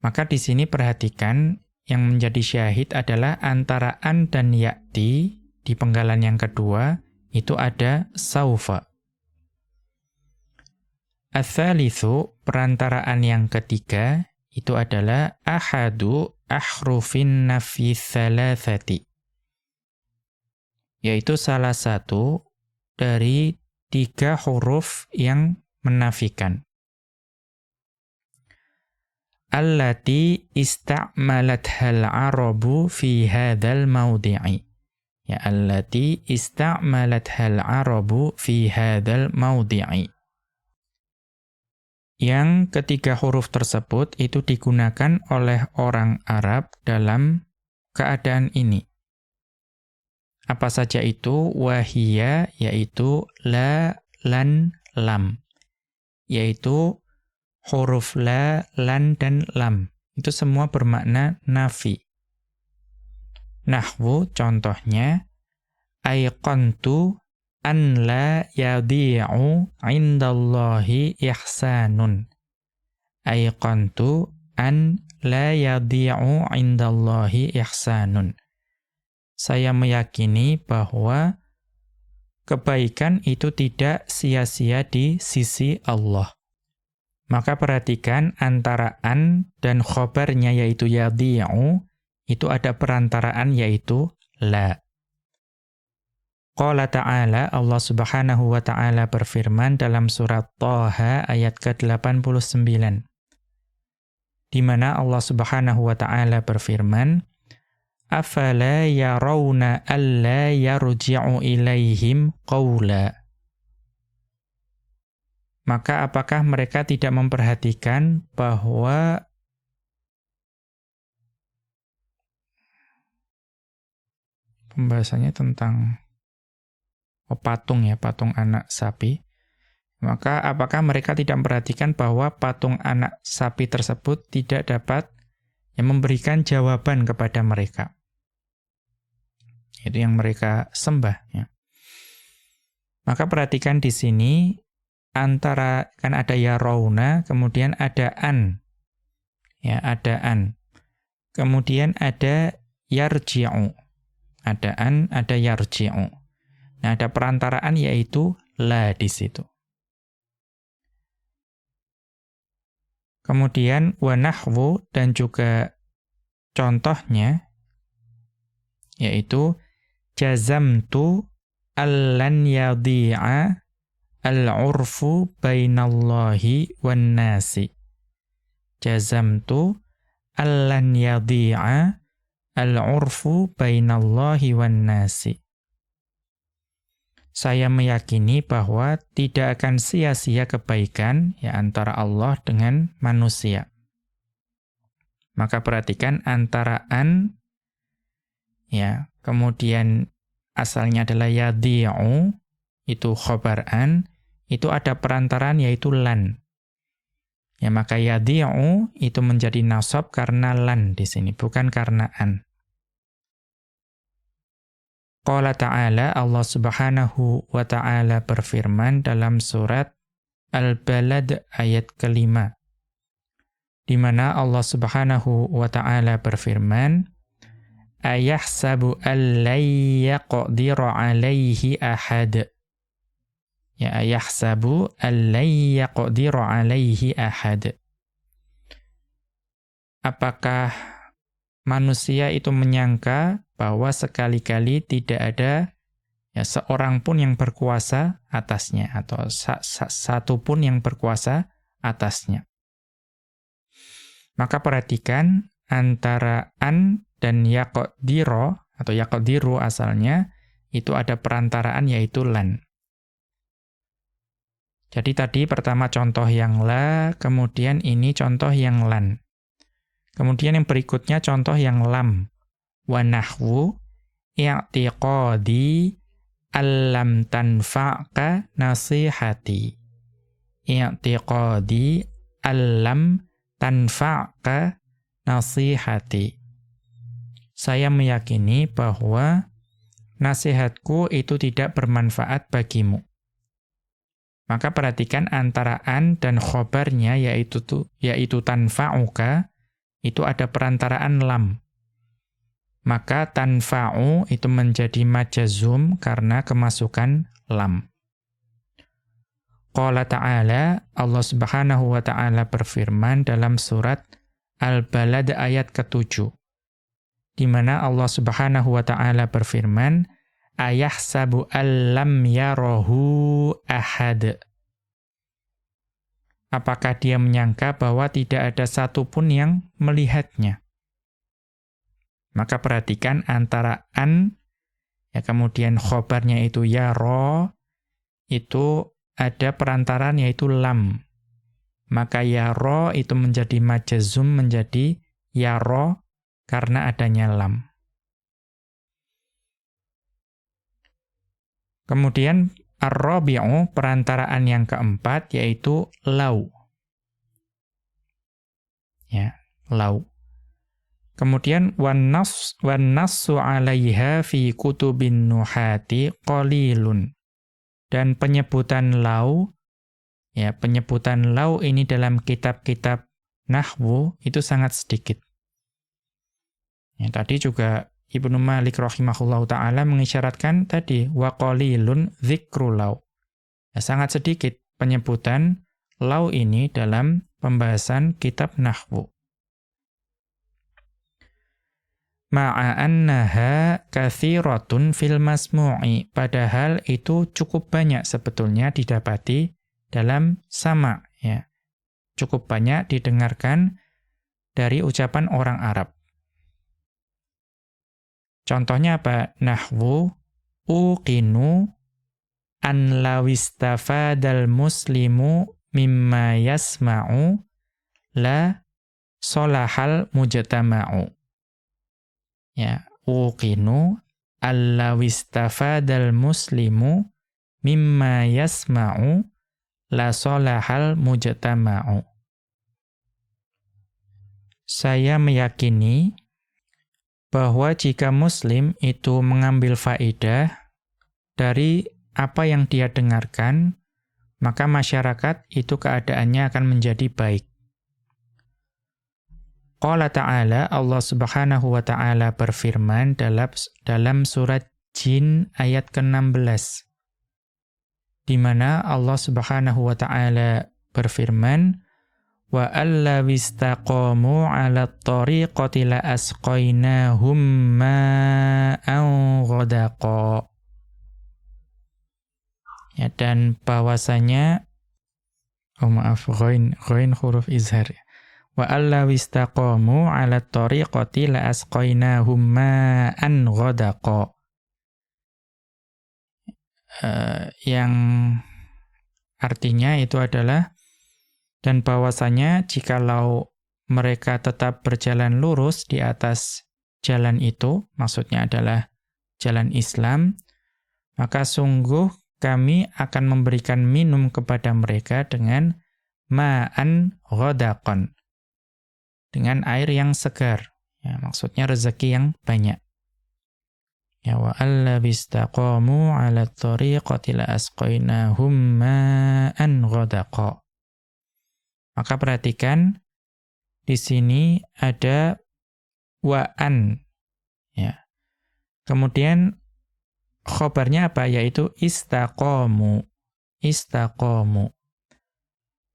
Speaker 1: Maka di sini perhatikan yang menjadi syahid adalah antara an dan yakti di penggalan yang kedua itu ada saufa. Athalithu perantaraan yang ketiga itu adalah ahadu ahrufin nafi thalathati. Yaitu salah satu dari tiga huruf yang menafikan. Allati ista'malathal arabu fi hadzal mawdi'i. Ya allati ista'malathal arabu fi hadzal mawdi'i. Yang ketiga huruf tersebut itu digunakan oleh orang Arab dalam keadaan ini. Apa saja itu? Wahia, yaitu la, lan, lam. Yaitu huruf la, lan, dan lam. Itu semua bermakna nafi. Nahwu contohnya, ayqantu an la yadi'u indallahi ihsanun. Ayqantu an la yadi'u indallahi ihsanun saya meyakini bahwa kebaikan itu tidak sia-sia di sisi Allah. Maka perhatikan antara an dan khobarnya yaitu yadhi'u, itu ada perantaraan yaitu la. Qala ta'ala, Allah subhanahu wa ta'ala berfirman dalam surat Taha ayat ke-89. Di mana Allah subhanahu wa ta'ala berfirman, afala yarawna alla yarji'u ilaihim qawla maka apakah mereka tidak memperhatikan bahwa pembahasannya tentang oh, patung ya, patung anak sapi. Maka apakah mereka tidak memperhatikan bahwa patung anak sapi tersebut tidak dapat yang memberikan jawaban kepada mereka? itu yang mereka sembah ya. Maka perhatikan di sini antara kan ada ya rauna, kemudian ada an. Ya, ada an. Kemudian ada yarji'u. Ada an, ada yarji'u. Nah, ada perantaraan yaitu la di situ. Kemudian wanahwu dan juga contohnya yaitu jazamtu allan yadhi'a al-urfu bainallahi wan nasi. Jazamtu allan yadhi'a al-urfu bainallahi wan nasi. Saya meyakini bahwa tidak akan sia-sia kebaikan ya antara Allah dengan manusia. Maka perhatikan antara an ya kemudian asalnya adalah yadhi'u, itu khobaran, itu ada perantaran yaitu lan. Ya maka yadhi'u itu menjadi nasab karena lan di sini, bukan karena an. Qala ta'ala Allah Subhanahu wa ta'ala berfirman dalam surat Al-Balad ayat kelima. Di mana Allah Subhanahu wa ta'ala berfirman, ayahsabu allay yaqdiru alaihi ahad. Ya ayahsabu allay yaqdiru alaihi ahad. Apakah manusia itu menyangka bahwa sekali-kali tidak ada ya seorang pun yang berkuasa atasnya atau sa sa satu pun yang berkuasa atasnya. Maka perhatikan antara an dan yaqdiro atau yaqdiru asalnya itu ada perantaraan yaitu lan. Jadi tadi pertama contoh yang la, kemudian ini contoh yang lan. Kemudian yang berikutnya contoh yang lam. Wa nahwu i'tiqadi allam tanfa'ka nasihati. I'tiqadi allam tanfa'ka nasihati. Saya meyakini bahwa nasihatku itu tidak bermanfaat bagimu. Maka perhatikan antara an dan khobarnya yaitu tu, yaitu tanfa'uka itu ada perantaraan lam. Maka tanfa'u itu menjadi majazum karena kemasukan lam. Qala ta'ala, Allah subhanahu wa ta'ala berfirman dalam surat Al-Balad ayat ke-7. Di mana Allah Subhanahu wa taala berfirman, "Ayahsabu allam yarahu ahad." Apakah dia menyangka bahwa tidak ada satupun yang melihatnya? Maka perhatikan antara an, ya kemudian khobarnya itu yaro, itu ada perantaran yaitu lam maka yaro itu menjadi majazum menjadi yaro karena adanya lam. Kemudian ar-rabi'u perantaraan yang keempat yaitu lau. Ya, lau. Kemudian wan nas wan 'alaiha fi kutubin nuhati qalilun. Dan penyebutan lau Ya, penyebutan lau ini dalam kitab-kitab nahwu itu sangat sedikit. Ya, tadi juga Ibnu Malik rahimahullah taala mengisyaratkan tadi wa qalilun dzikru lau. Ya, sangat sedikit penyebutan lau ini dalam pembahasan kitab nahwu. Ma'annaha kathiratun fil masmu'i. Padahal itu cukup banyak sebetulnya didapati dalam sama ya. Cukup banyak didengarkan dari ucapan orang Arab. Contohnya apa? Nahwu uqinu an lawistafadal muslimu mimma yasma'u la solahal mujtama'u. Ya, uqinu allawistafadal muslimu mimma yasma'u la solahal mujtama'u. Saya meyakini bahwa jika muslim itu mengambil faidah dari apa yang dia dengarkan, maka masyarakat itu keadaannya akan menjadi baik. Qala ta'ala, Allah subhanahu wa ta'ala berfirman dalam, dalam surat Jin ayat ke-16 di mana Allah Subhanahu wa taala berfirman wa alla wistaqamu 'ala tariqati la asqainahum ma'an ghadaqa. Ya dan bahwasanya oh maaf ghain ghain huruf izhar. Wa alla wistaqamu 'ala tariqati la asqainahum ma'an ghadaqa. Uh, yang artinya itu adalah dan bahwasanya jikalau mereka tetap berjalan lurus di atas jalan itu, maksudnya adalah jalan Islam, maka sungguh kami akan memberikan minum kepada mereka dengan ma'an ghodakon. Dengan air yang segar. Ya, maksudnya rezeki yang banyak. Ya wa alla bistaqamu 'ala tariqati la asqainahum ma'an ghadaqa. Maka perhatikan di sini ada wa'an Ya. Kemudian khobarnya apa? Yaitu istaqomu. Istaqomu.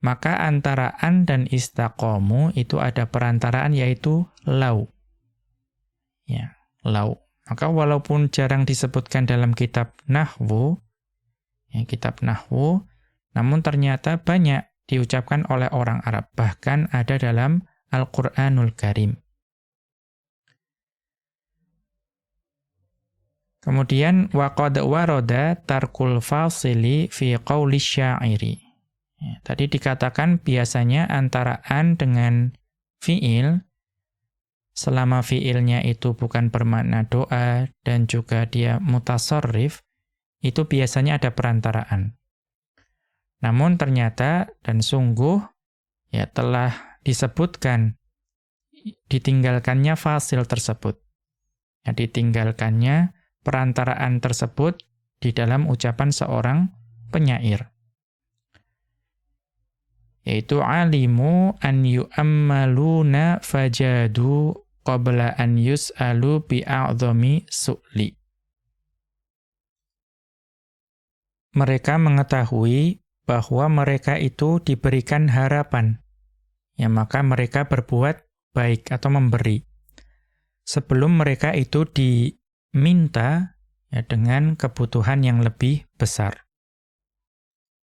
Speaker 1: Maka antara an dan istaqomu itu ada perantaraan yaitu lau. Ya, lau. Maka walaupun jarang disebutkan dalam kitab Nahwu, ya, kitab Nahwu, namun ternyata banyak diucapkan oleh orang Arab. Bahkan ada dalam Al-Quranul Karim. Kemudian waqad waroda tarkul fasili fi qawli syairi. Ya, tadi dikatakan biasanya antara an dengan fiil selama fiilnya itu bukan bermakna doa dan juga dia mutasorrif, itu biasanya ada perantaraan. Namun ternyata dan sungguh ya telah disebutkan ditinggalkannya fasil tersebut. Ya, ditinggalkannya perantaraan tersebut di dalam ucapan seorang penyair. Yaitu alimu an yu'ammaluna fajadu qabla an yus'alu bi'a'dhami su'li. Mereka mengetahui bahwa mereka itu diberikan harapan. Ya maka mereka berbuat baik atau memberi. Sebelum mereka itu diminta ya dengan kebutuhan yang lebih besar.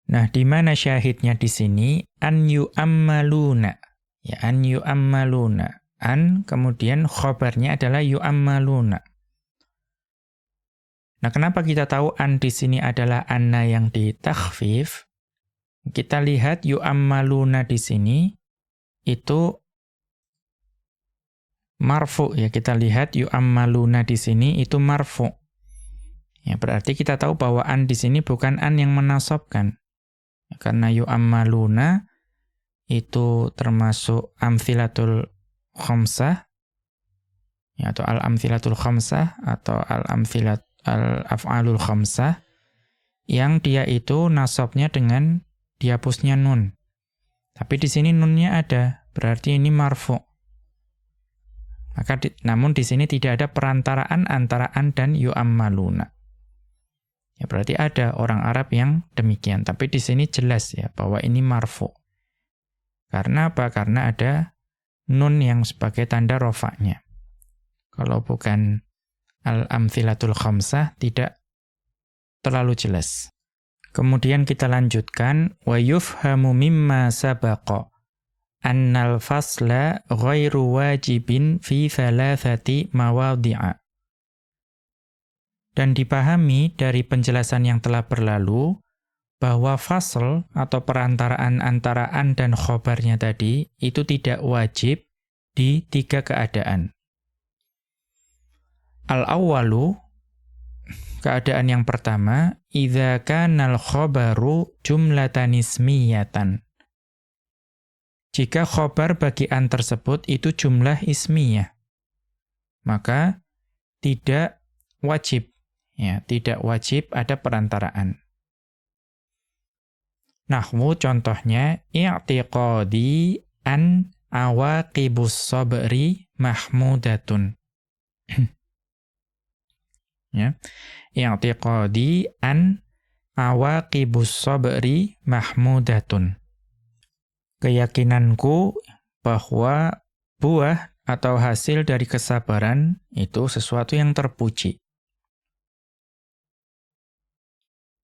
Speaker 1: Nah, di mana syahidnya di sini? An yu'ammaluna. Ya, an yu'ammaluna an, kemudian khobarnya adalah yu'ammaluna. Nah, kenapa kita tahu an di sini adalah anna yang ditakhfif? Kita lihat yu'ammaluna di sini itu marfu ya. Kita lihat yu'ammaluna di sini itu marfu. Ya, berarti kita tahu bahwa an di sini bukan an yang menasobkan. Karena yu'ammaluna itu termasuk amfilatul khamsah ya, atau al-amthilatul khamsah atau al-amthilat al-af'alul khamsah yang dia itu nasabnya dengan dihapusnya nun. Tapi di sini nunnya ada, berarti ini marfu. Maka di, namun di sini tidak ada perantaraan antara an dan yu'ammaluna. Ya berarti ada orang Arab yang demikian, tapi di sini jelas ya bahwa ini marfu. Karena apa? Karena ada nun yang sebagai tanda rofaknya. Kalau bukan al-amthilatul khamsah, tidak terlalu jelas. Kemudian kita lanjutkan, wa yufhamu mimma sabaqa annal fasla ghairu wajibin fi thalathati mawadhi'a. Dan dipahami dari penjelasan yang telah berlalu, bahwa fasl atau perantaraan antara an dan khobarnya tadi itu tidak wajib di tiga keadaan. Al-awwalu keadaan yang pertama idza kanal khobaru jumlatan ismiyatan. Jika khobar bagi an tersebut itu jumlah ismiyah, maka tidak wajib ya, tidak wajib ada perantaraan. Nahwu contohnya i'tiqadi an awaqibus sabri mahmudatun. ya. I'tiqadi an awaqibus sabri mahmudatun. Keyakinanku bahwa buah atau hasil dari kesabaran itu sesuatu yang terpuji.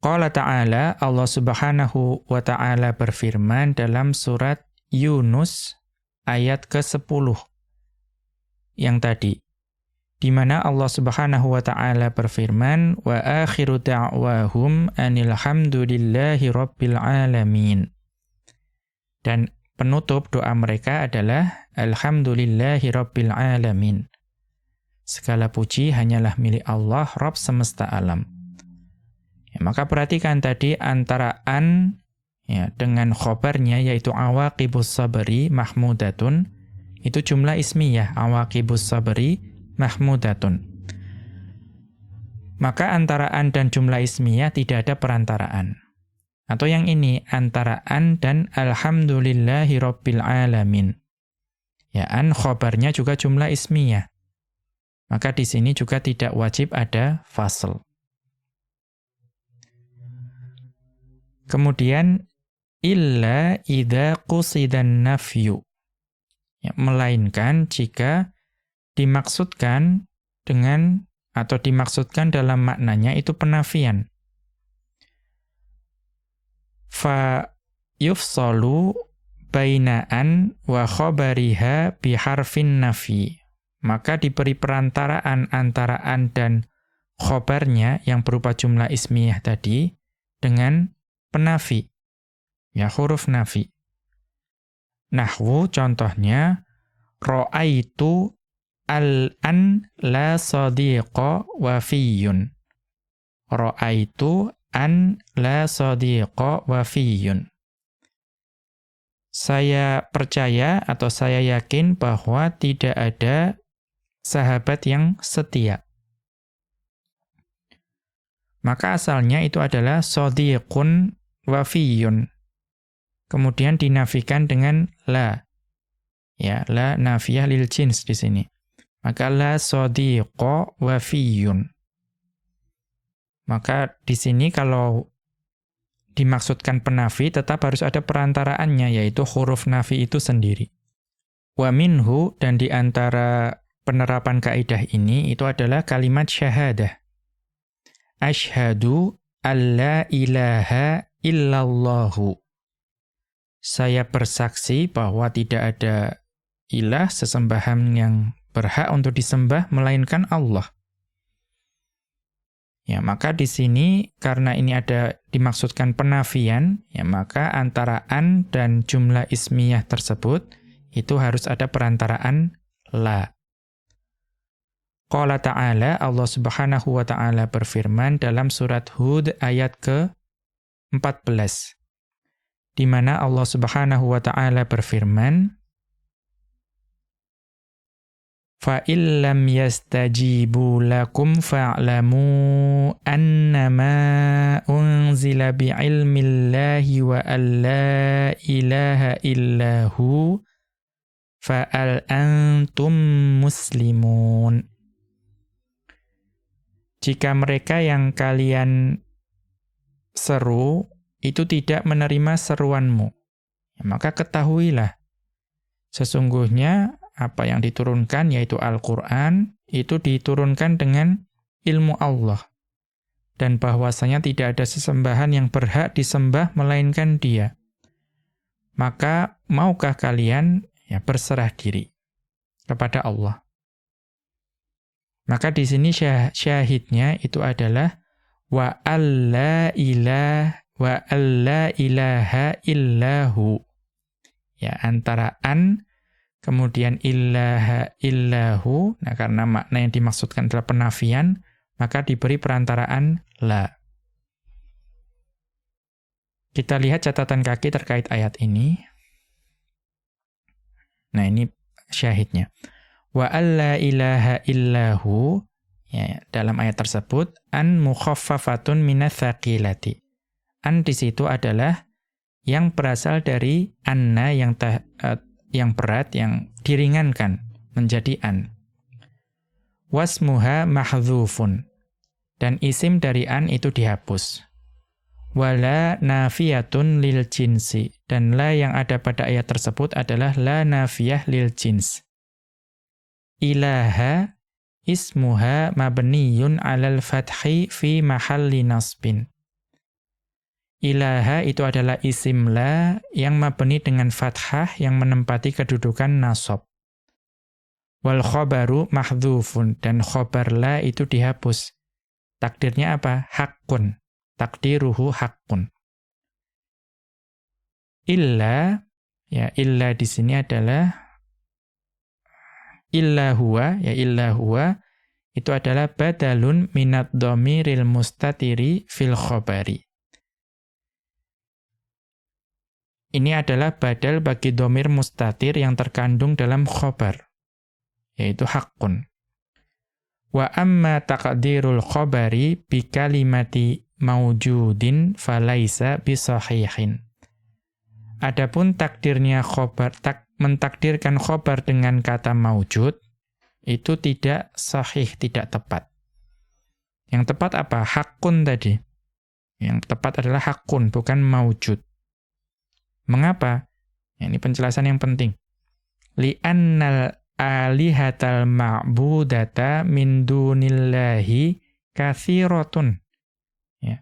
Speaker 1: Qala ta'ala, Allah subhanahu wa ta'ala berfirman dalam surat Yunus ayat ke-10 yang tadi. Di mana Allah subhanahu wa ta'ala berfirman, Wa akhiru da'wahum anil hamdulillahi rabbil alamin. Dan penutup doa mereka adalah, Alhamdulillahi rabbil alamin. Segala puji hanyalah milik Allah, Rabb semesta alam. Ya, maka perhatikan tadi antara an ya, dengan khobarnya yaitu awaqibus sabri mahmudatun itu jumlah ismiyah awaqibus sabri mahmudatun. Maka antara an dan jumlah ismiyah tidak ada perantaraan. Atau yang ini antara an dan alhamdulillahi rabbil alamin. Ya an khobarnya juga jumlah ismiyah. Maka di sini juga tidak wajib ada fasl. Kemudian illa idza qusidan nafyu. Ya, melainkan jika dimaksudkan dengan atau dimaksudkan dalam maknanya itu penafian. Fa yufsalu bainaan wa khabariha biharfin nafi. Maka diberi perantaraan antara an dan khobarnya yang berupa jumlah ismiyah tadi dengan penafi. Ya, huruf nafi. Nahwu contohnya, ro'aitu al-an la sadiqa wafiyun. Ro'aitu an la sadiqa wafiyun. Saya percaya atau saya yakin bahwa tidak ada sahabat yang setia. Maka asalnya itu adalah sadiqun wafiyun. Kemudian dinafikan dengan la. Ya, la nafiyah lil jins di sini. Maka la sadiqa wafiyun. Maka di sini kalau dimaksudkan penafi tetap harus ada perantaraannya yaitu huruf nafi itu sendiri. Wa minhu dan di antara penerapan kaidah ini itu adalah kalimat syahadah. Ashhadu alla ilaha illallahu. Saya bersaksi bahwa tidak ada ilah sesembahan yang berhak untuk disembah melainkan Allah. Ya, maka di sini karena ini ada dimaksudkan penafian, ya maka antara an dan jumlah ismiyah tersebut itu harus ada perantaraan la. Qala ta'ala Allah Subhanahu wa taala berfirman dalam surat Hud ayat ke 14 di mana Allah Subhanahu wa taala berfirman fa illam yastajibu lakum fa'lamu annama unzila bi'ilmillahi wa alla ilaha illahu fa'al antum muslimun jika mereka yang kalian seru itu tidak menerima seruanmu. Ya, maka ketahuilah, sesungguhnya apa yang diturunkan yaitu Al-Quran, itu diturunkan dengan ilmu Allah. Dan bahwasanya tidak ada sesembahan yang berhak disembah melainkan dia. Maka maukah kalian ya berserah diri kepada Allah. Maka di sini syahidnya itu adalah wa alla ilah wa alla ilaha illahu. Ya, antara an kemudian ilaha illahu. Nah, karena makna yang dimaksudkan adalah penafian, maka diberi perantaraan la. Kita lihat catatan kaki terkait ayat ini. Nah, ini syahidnya. Wa alla ilaha illahu ya, dalam ayat tersebut an mukhaffafatun minatsaqilati An di situ adalah yang berasal dari anna yang ta, yang berat, yang diringankan menjadi an. Wasmuha mahdzufun. Dan isim dari an itu dihapus. Wala nafiyatun lil jinsi. Dan la yang ada pada ayat tersebut adalah la nafiyah lil jins. Ilaha ismuha mabniyun alal fathi fi mahalli nasbin. Ilaha itu adalah isim la yang mabni dengan fathah yang menempati kedudukan nasab. Wal khobaru mahdhufun dan khobar la itu dihapus. Takdirnya apa? Hakun. Takdiruhu hakun. Illa ya illa di sini adalah illa huwa ya illa huwa itu adalah badalun minad dhamiril mustatiri fil khobari. Ini adalah badal bagi domir mustatir yang terkandung dalam khobar, yaitu hakun. Wa amma taqdirul khobari bi kalimati maujudin falaisa bisahihin. Adapun takdirnya khobar, tak, mentakdirkan khobar dengan kata maujud, itu tidak sahih, tidak tepat. Yang tepat apa? Hakun tadi. Yang tepat adalah hakun, bukan maujud. Mengapa? Ini penjelasan yang penting. Li'annal alihatal ma'budata min dunillahi kathiratun. Ya.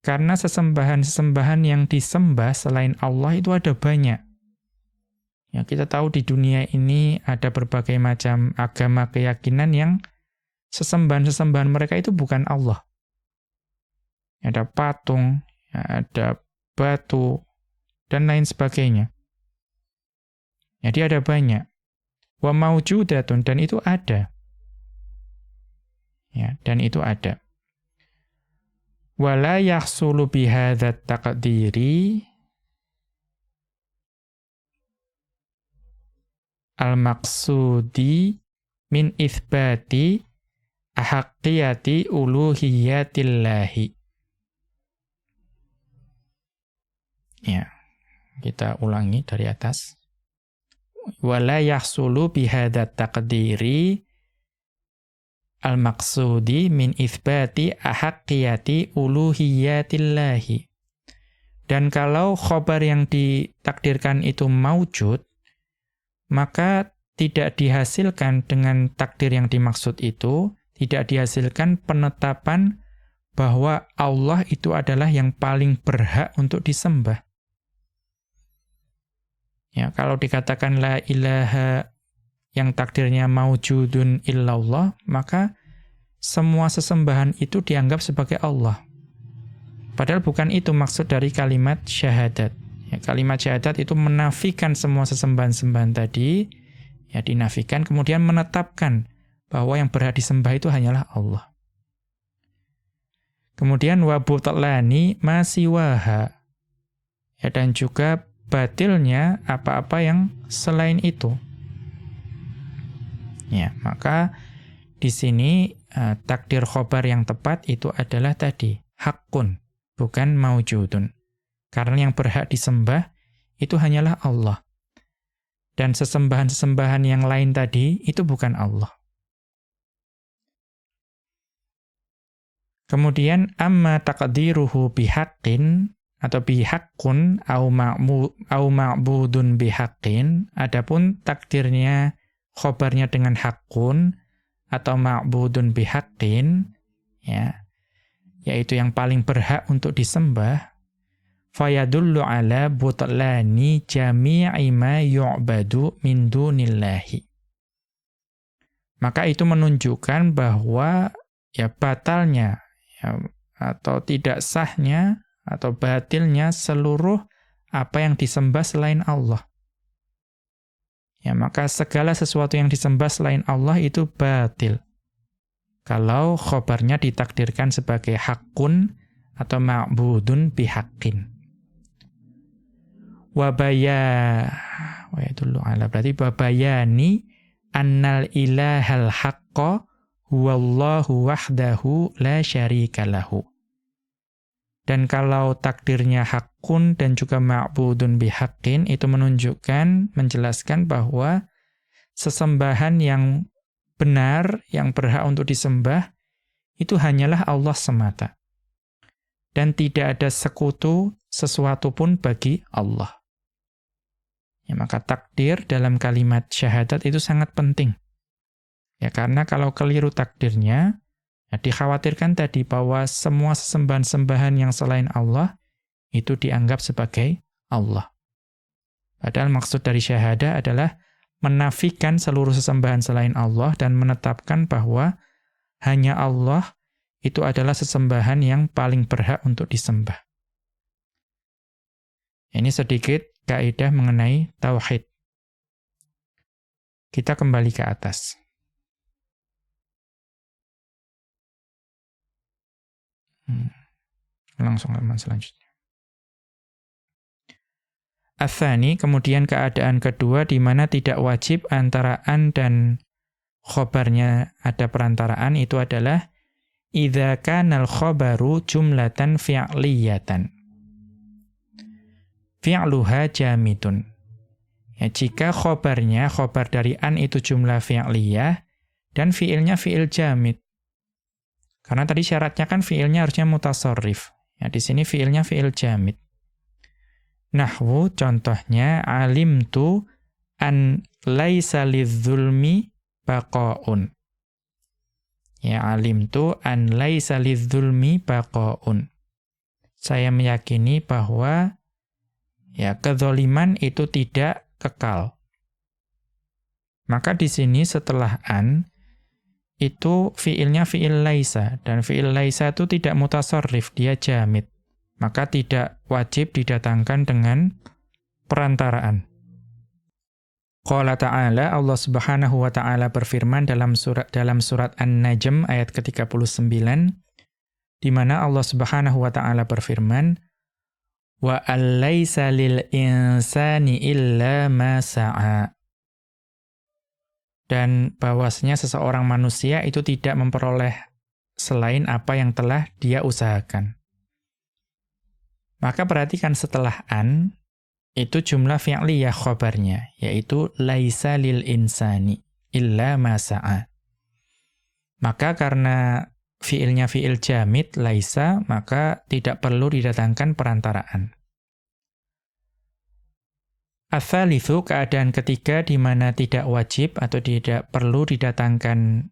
Speaker 1: Karena sesembahan-sesembahan yang disembah selain Allah itu ada banyak. Ya, kita tahu di dunia ini ada berbagai macam agama keyakinan yang sesembahan-sesembahan mereka itu bukan Allah. Ada patung, ya, ada batu, dan lain sebagainya. Jadi ada banyak. Wa maujudatun, dan itu ada. Ya, dan itu ada. Wala yahsulu bihadzat taqdiri al-maqsudi min ithbati ahaqqiyati uluhiyatillahi. Ya, kita ulangi dari atas. Wala yahsulu bihada taqdiri al-maqsudi min ithbati ahaqqiyati uluhiyatillahi. Dan kalau khobar yang ditakdirkan itu maujud, maka tidak dihasilkan dengan takdir yang dimaksud itu, tidak dihasilkan penetapan bahwa Allah itu adalah yang paling berhak untuk disembah. Ya, kalau dikatakan la ilaha yang takdirnya maujudun illallah, maka semua sesembahan itu dianggap sebagai Allah. Padahal bukan itu maksud dari kalimat syahadat. Ya, kalimat syahadat itu menafikan semua sesembahan-sembahan tadi, ya dinafikan, kemudian menetapkan bahwa yang berhak disembah itu hanyalah Allah. Kemudian wabutlani masiwaha. Ya, dan juga batilnya apa-apa yang selain itu. Ya, maka di sini uh, takdir khobar yang tepat itu adalah tadi hakun, bukan maujudun. Karena yang berhak disembah itu hanyalah Allah. Dan sesembahan-sesembahan yang lain tadi itu bukan Allah. Kemudian amma taqdiruhu bihaqqin atau bihaqqun au au ma'budun bihaqqin adapun takdirnya khobarnya dengan hakun atau ma'budun bihaqqin ya yaitu yang paling berhak untuk disembah fayadullu ala butlani jami'i ma yu'badu min dunillahi. Maka itu menunjukkan bahwa ya batalnya ya, atau tidak sahnya atau batilnya seluruh apa yang disembah selain Allah. Ya, maka segala sesuatu yang disembah selain Allah itu batil. Kalau khobarnya ditakdirkan sebagai hakun atau ma'budun bihaqqin wabaya wa yadullu ala berarti wabayani annal ilahal haqqa huwallahu wahdahu la syarika lahu dan kalau takdirnya hakun dan juga ma'budun bihaqqin itu menunjukkan menjelaskan bahwa sesembahan yang benar yang berhak untuk disembah itu hanyalah Allah semata dan tidak ada sekutu sesuatu pun bagi Allah Ya, maka takdir dalam kalimat syahadat itu sangat penting. Ya, karena kalau keliru takdirnya, ya, dikhawatirkan tadi bahwa semua sesembahan-sembahan yang selain Allah itu dianggap sebagai Allah. Padahal maksud dari syahadat adalah menafikan seluruh sesembahan selain Allah dan menetapkan bahwa hanya Allah itu adalah sesembahan yang paling berhak untuk disembah. Ini sedikit kaidah mengenai tauhid. Kita kembali ke atas. Hmm. Langsung halaman selanjutnya. Athani, kemudian keadaan kedua di mana tidak wajib antara an dan khobarnya ada perantaraan itu adalah idza kanal khobaru jumlatan fi'liyatan fi'luha jamidun. Ya, jika khobarnya, khobar dari an itu jumlah fi'liyah, dan fiilnya fiil jamid. Karena tadi syaratnya kan fiilnya harusnya mutasorrif. Ya, di sini fiilnya fiil jamid. Nahwu contohnya alim tu an laisa lidzulmi baqaun. Ya alim tu an laisa lidzulmi baqaun. Saya meyakini bahwa ya kezoliman itu tidak kekal. Maka di sini setelah an itu fiilnya fiil laisa dan fiil laisa itu tidak mutasarrif, dia jamid. Maka tidak wajib didatangkan dengan perantaraan. Qala ta'ala Allah Subhanahu wa taala berfirman dalam surat dalam surat An-Najm ayat ke-39 di mana Allah Subhanahu wa taala berfirman wa alaysa lil insani illa ma sa'a dan bahwasanya seseorang manusia itu tidak memperoleh selain apa yang telah dia usahakan. Maka perhatikan setelah an, itu jumlah fi'liyah khobarnya, yaitu laisa lil insani illa masa'a. Maka karena fiilnya fiil jamid, laisa, maka tidak perlu didatangkan perantaraan. Athalithu keadaan ketiga di mana tidak wajib atau tidak perlu didatangkan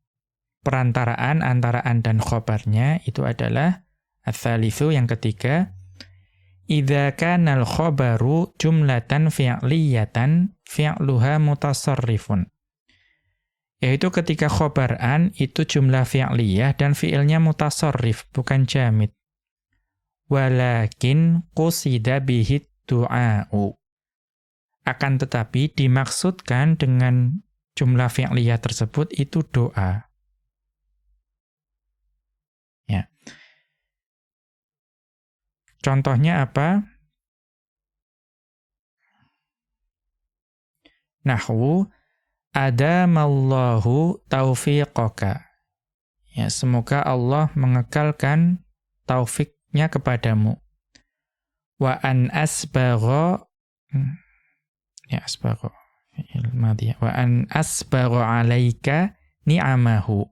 Speaker 1: perantaraan antara an dan khobarnya itu adalah athalithu yang ketiga. Idza kana al-khabaru jumlatan fi'liyatan fi'luha mutasarrifun. Yaitu ketika khobaran itu jumlah fi'liyah dan fi'ilnya mutasarrif bukan jamid walakin qusida bihi du'a'u akan tetapi dimaksudkan dengan jumlah fi'liyah tersebut itu doa. Ya. Contohnya apa? Nahwu adamallahu taufiqaka. Ya, semoga Allah mengekalkan taufiknya kepadamu. Wa an asbagha hmm ya asbagha fi'il madhi. Wa an asbagha 'alaika ni'amahu.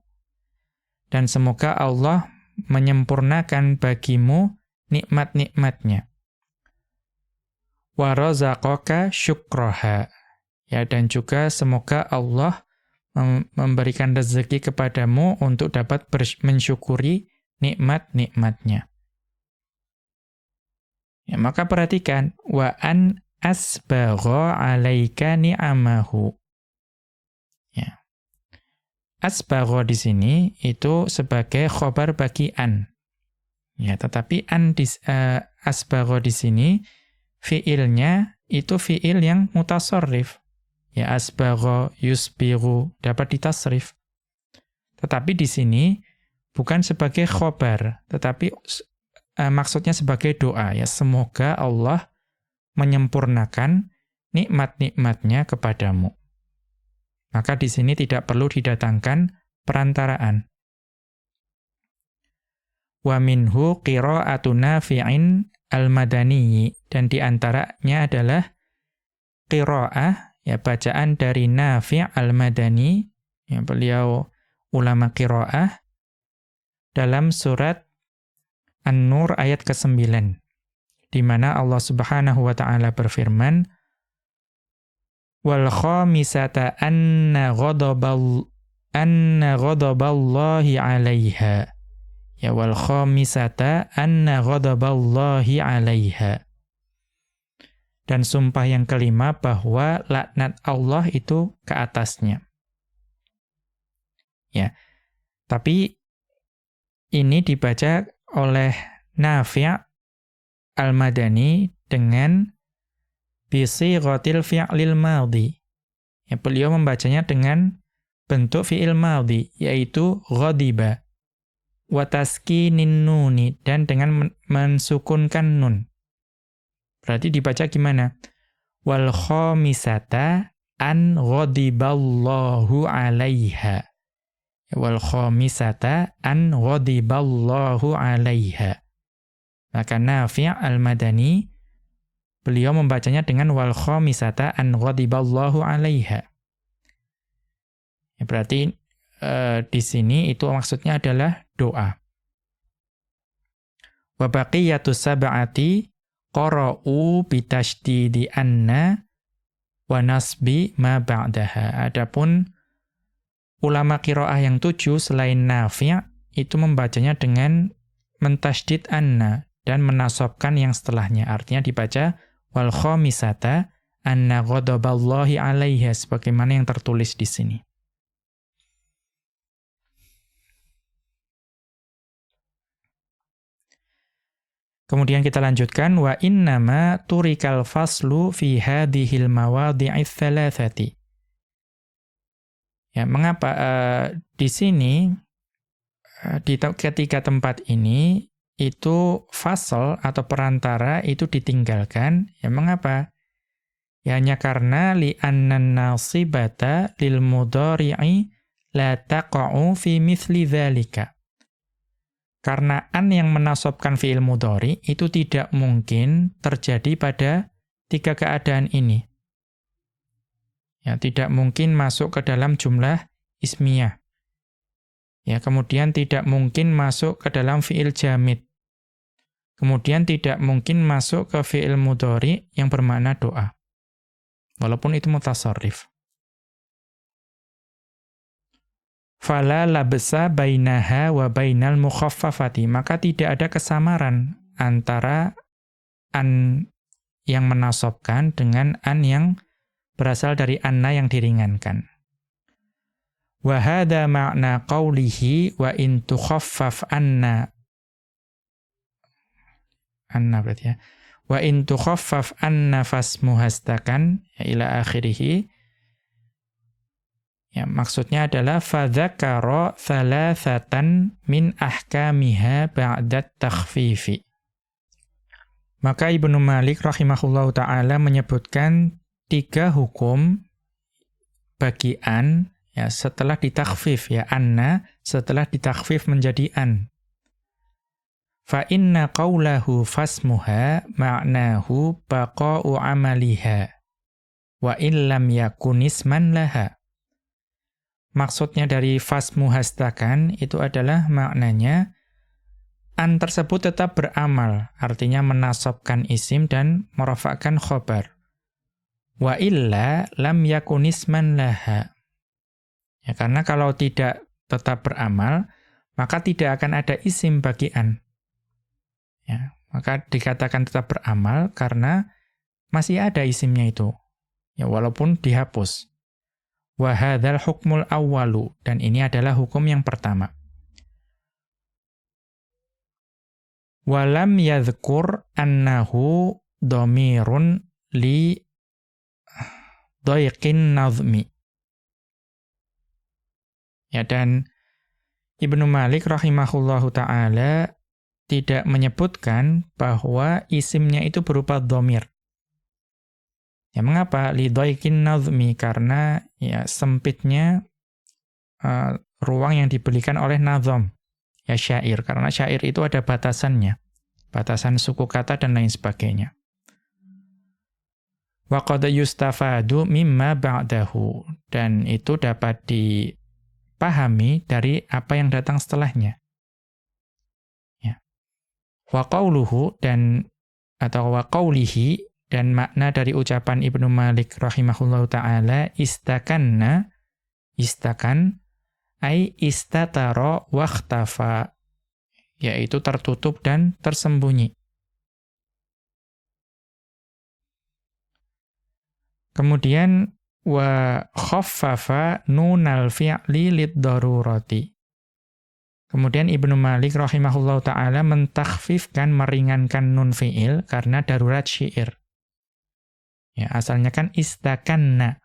Speaker 1: Dan semoga Allah menyempurnakan bagimu nikmat-nikmatnya. Wa razaqaka syukraha ya dan juga semoga Allah memberikan rezeki kepadamu untuk dapat mensyukuri nikmat-nikmatnya. Ya maka perhatikan. Wa an asbagha 'alaika ni'amahu. Ya. Asbagha di sini itu sebagai khobar bagi an. Ya, tetapi an di uh, asbagha di sini fiilnya itu fiil yang mutasarrif. Ya, asbagha yusbiru dapat ditasrif. Tetapi di sini bukan sebagai khobar, tetapi uh, maksudnya sebagai doa ya semoga Allah menyempurnakan nikmat-nikmatnya kepadamu. Maka di sini tidak perlu didatangkan perantaraan. Wa minhu qira'atu nafi'in al-madani dan di antaranya adalah qira'ah ya bacaan dari Nafi' al-Madani yang beliau ulama qira'ah dalam surat An-Nur ayat ke-9 di mana Allah Subhanahu wa taala berfirman wal khamisata anna ghadabal anna ghadaballahi 'alaiha ya wal khamisata anna ghadaballahi 'alaiha dan sumpah yang kelima bahwa laknat Allah itu ke atasnya. Ya. Tapi ini dibaca oleh Nafi' Al-Madani dengan bisi rotil fi'lil madhi. Ya, beliau membacanya dengan bentuk fi'il madhi, yaitu ghadiba. Wataski nuni, dan dengan mensukunkan nun. Berarti dibaca gimana? Wal khamisata an ghadiballahu alaiha. Wal khamisata an ghadiballahu alaiha. Maka Nafi' al-Madani beliau membacanya dengan wal khamisata an ghadiballahu 'alaiha. Ya, berarti e, di sini itu maksudnya adalah doa. Wa baqiyatu sab'ati qara'u bitasydidi anna wa nasbi ma ba'daha. Adapun ulama qiraah yang tujuh selain Nafi' itu membacanya dengan mentasydid anna dan menasobkan yang setelahnya. Artinya dibaca wal khamisata anna ghadaballahi 'alaiha sebagaimana yang tertulis di sini. Kemudian kita lanjutkan wa innama turikal faslu fi hadhil mawadhi'its thalathati. Ya, mengapa uh, di sini uh, di ketiga tempat ini itu fasal atau perantara itu ditinggalkan? Ya mengapa? Ya hanya karena li annan nasibata lil mudhari'i la taqa'u fi mithli dzalika. Karena an yang menasobkan fi'il mudhari itu tidak mungkin terjadi pada tiga keadaan ini. Ya, tidak mungkin masuk ke dalam jumlah ismiyah. Ya, kemudian tidak mungkin masuk ke dalam fi'il jamid. Kemudian tidak mungkin masuk ke fi'il mudhari yang bermakna doa. Walaupun itu mutasarrif. fala labsa bainaha wa bainal mukhaffafati maka tidak ada kesamaran antara an yang menasobkan dengan an yang berasal dari anna yang diringankan wa hadha ma'na qawlihi wa in tukhaffaf anna anna berarti ya wa in tukhaffaf anna fasmuhastakan ya ila akhirih Ya, maksudnya adalah fadzakara thalathatan min ahkamiha ba'dat takhfifi. Maka Ibnu Malik rahimahullahu taala menyebutkan tiga hukum bagi an ya setelah ditakhfif ya anna setelah ditakhfif menjadi an. Fa inna qawlahu fasmuha ma'nahu baqa'u amaliha wa illam yakun isman laha. Maksudnya dari fasmu hastakan itu adalah maknanya an tersebut tetap beramal, artinya menasobkan isim dan merofakkan khobar. Wa illa lam yakunisman laha. Ya, karena kalau tidak tetap beramal, maka tidak akan ada isim bagi an. Ya, maka dikatakan tetap beramal karena masih ada isimnya itu. Ya, walaupun dihapus. Wahadhal hukmul awwalu. Dan ini adalah hukum yang pertama. Walam yadhkur annahu domirun li doiqin nazmi. Ya, dan Ibnu Malik rahimahullahu ta'ala tidak menyebutkan bahwa isimnya itu berupa domir. Ya mengapa lidaikin nazmi karena ya sempitnya uh, ruang yang diberikan oleh nazam ya syair karena syair itu ada batasannya batasan suku kata dan lain sebagainya. Wa qad yustafadu mimma ba'dahu dan itu dapat dipahami dari apa yang datang setelahnya. Wa qauluhu dan atau wa qaulihi dan makna dari ucapan Ibnu Malik rahimahullahu taala istakanna istakan ai istatara wakhtafa yaitu tertutup dan tersembunyi. Kemudian wa khaffafa nunal fi'li lid-darurati. Kemudian Ibnu Malik rahimahullahu taala mentakhfifkan meringankan nun fi'il karena darurat syair. Ya, asalnya kan istakanna.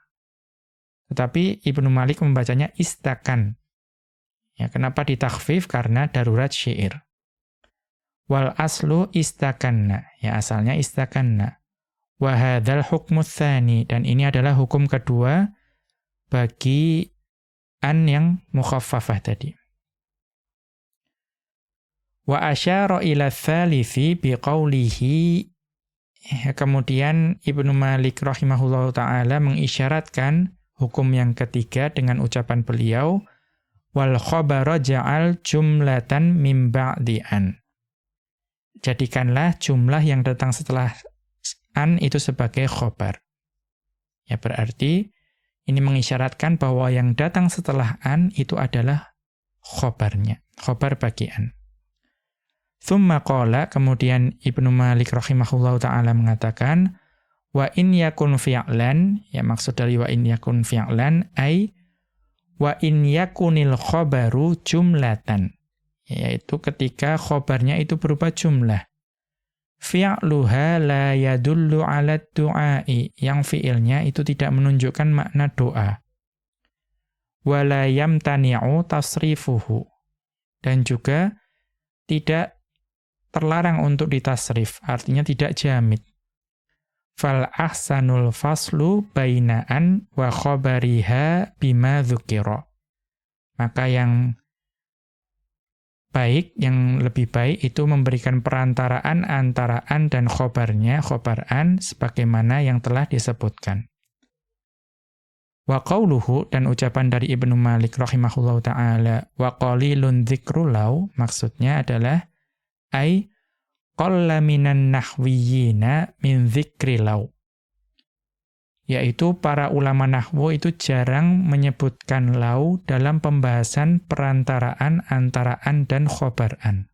Speaker 1: Tetapi Ibnu Malik membacanya istakan. Ya, kenapa ditakhfif? Karena darurat syair. Wal aslu istakanna. Ya, asalnya istakanna. Wa hadzal hukmu tsani dan ini adalah hukum kedua bagi an yang mukhaffafah tadi. Wa asyara ila tsalithi biqaulihi Ya, kemudian Ibnu Malik rahimahullah taala mengisyaratkan hukum yang ketiga dengan ucapan beliau wal khabara ja'al jumlatan mim ba'di'an. Jadikanlah jumlah yang datang setelah an itu sebagai khobar. Ya berarti ini mengisyaratkan bahwa yang datang setelah an itu adalah khobarnya, khobar bagi an. Thumma qala, kemudian Ibnu Malik rahimahullahu ta'ala mengatakan, wa in yakun fi'lan, ya maksud dari wa in yakun fi'lan, ay wa in yakunil khobaru jumlatan yaitu ketika khobarnya itu berupa jumlah. Fi'luha la yadullu ala du'ai yang fi'ilnya itu tidak menunjukkan makna doa. Wala yamtani'u tasrifuhu dan juga tidak terlarang untuk ditasrif artinya tidak jamid fal ahsanul faslu bainaan wa khabariha bima dzukira. Maka yang baik, yang lebih baik itu memberikan perantaraan antara an dan khobarnya, khobaran, sebagaimana yang telah disebutkan. Wa qawluhu, dan ucapan dari Ibnu Malik rahimahullahu ta'ala, wa qalilun dzikrulau, maksudnya adalah, ay qalla nahwiyina min dzikri law. Yaitu para ulama nahwu itu jarang menyebutkan lau dalam pembahasan perantaraan antara an dan khobaran.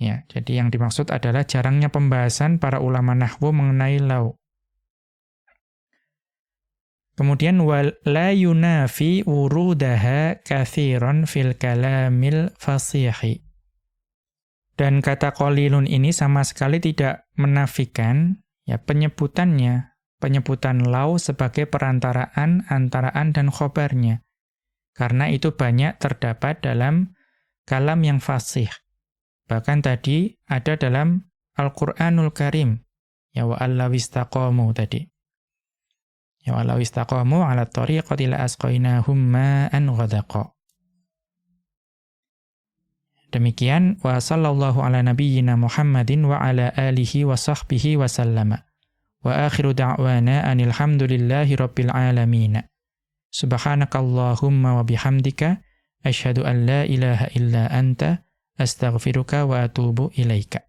Speaker 1: Ya, jadi yang dimaksud adalah jarangnya pembahasan para ulama nahwu mengenai lau. Kemudian la yunafi wurudaha kathiran fil kalamil fasihi. Dan kata qalilun ini sama sekali tidak menafikan ya penyebutannya, penyebutan lau sebagai perantaraan antara an dan khobarnya. Karena itu banyak terdapat dalam kalam yang fasih. Bahkan tadi ada dalam Al-Qur'anul Karim. Ya wa allawistaqamu tadi. Ya walau istaqamu ala tariqati la asqainahum ma'an ghadaqa. Demikian wa sallallahu ala nabiyyina Muhammadin wa ala alihi wa sahbihi wa sallama. Wa akhiru da'wana anil hamdulillahi rabbil alamin. Subhanakallahumma wa bihamdika asyhadu an la ilaha illa anta astaghfiruka wa atubu ilaika.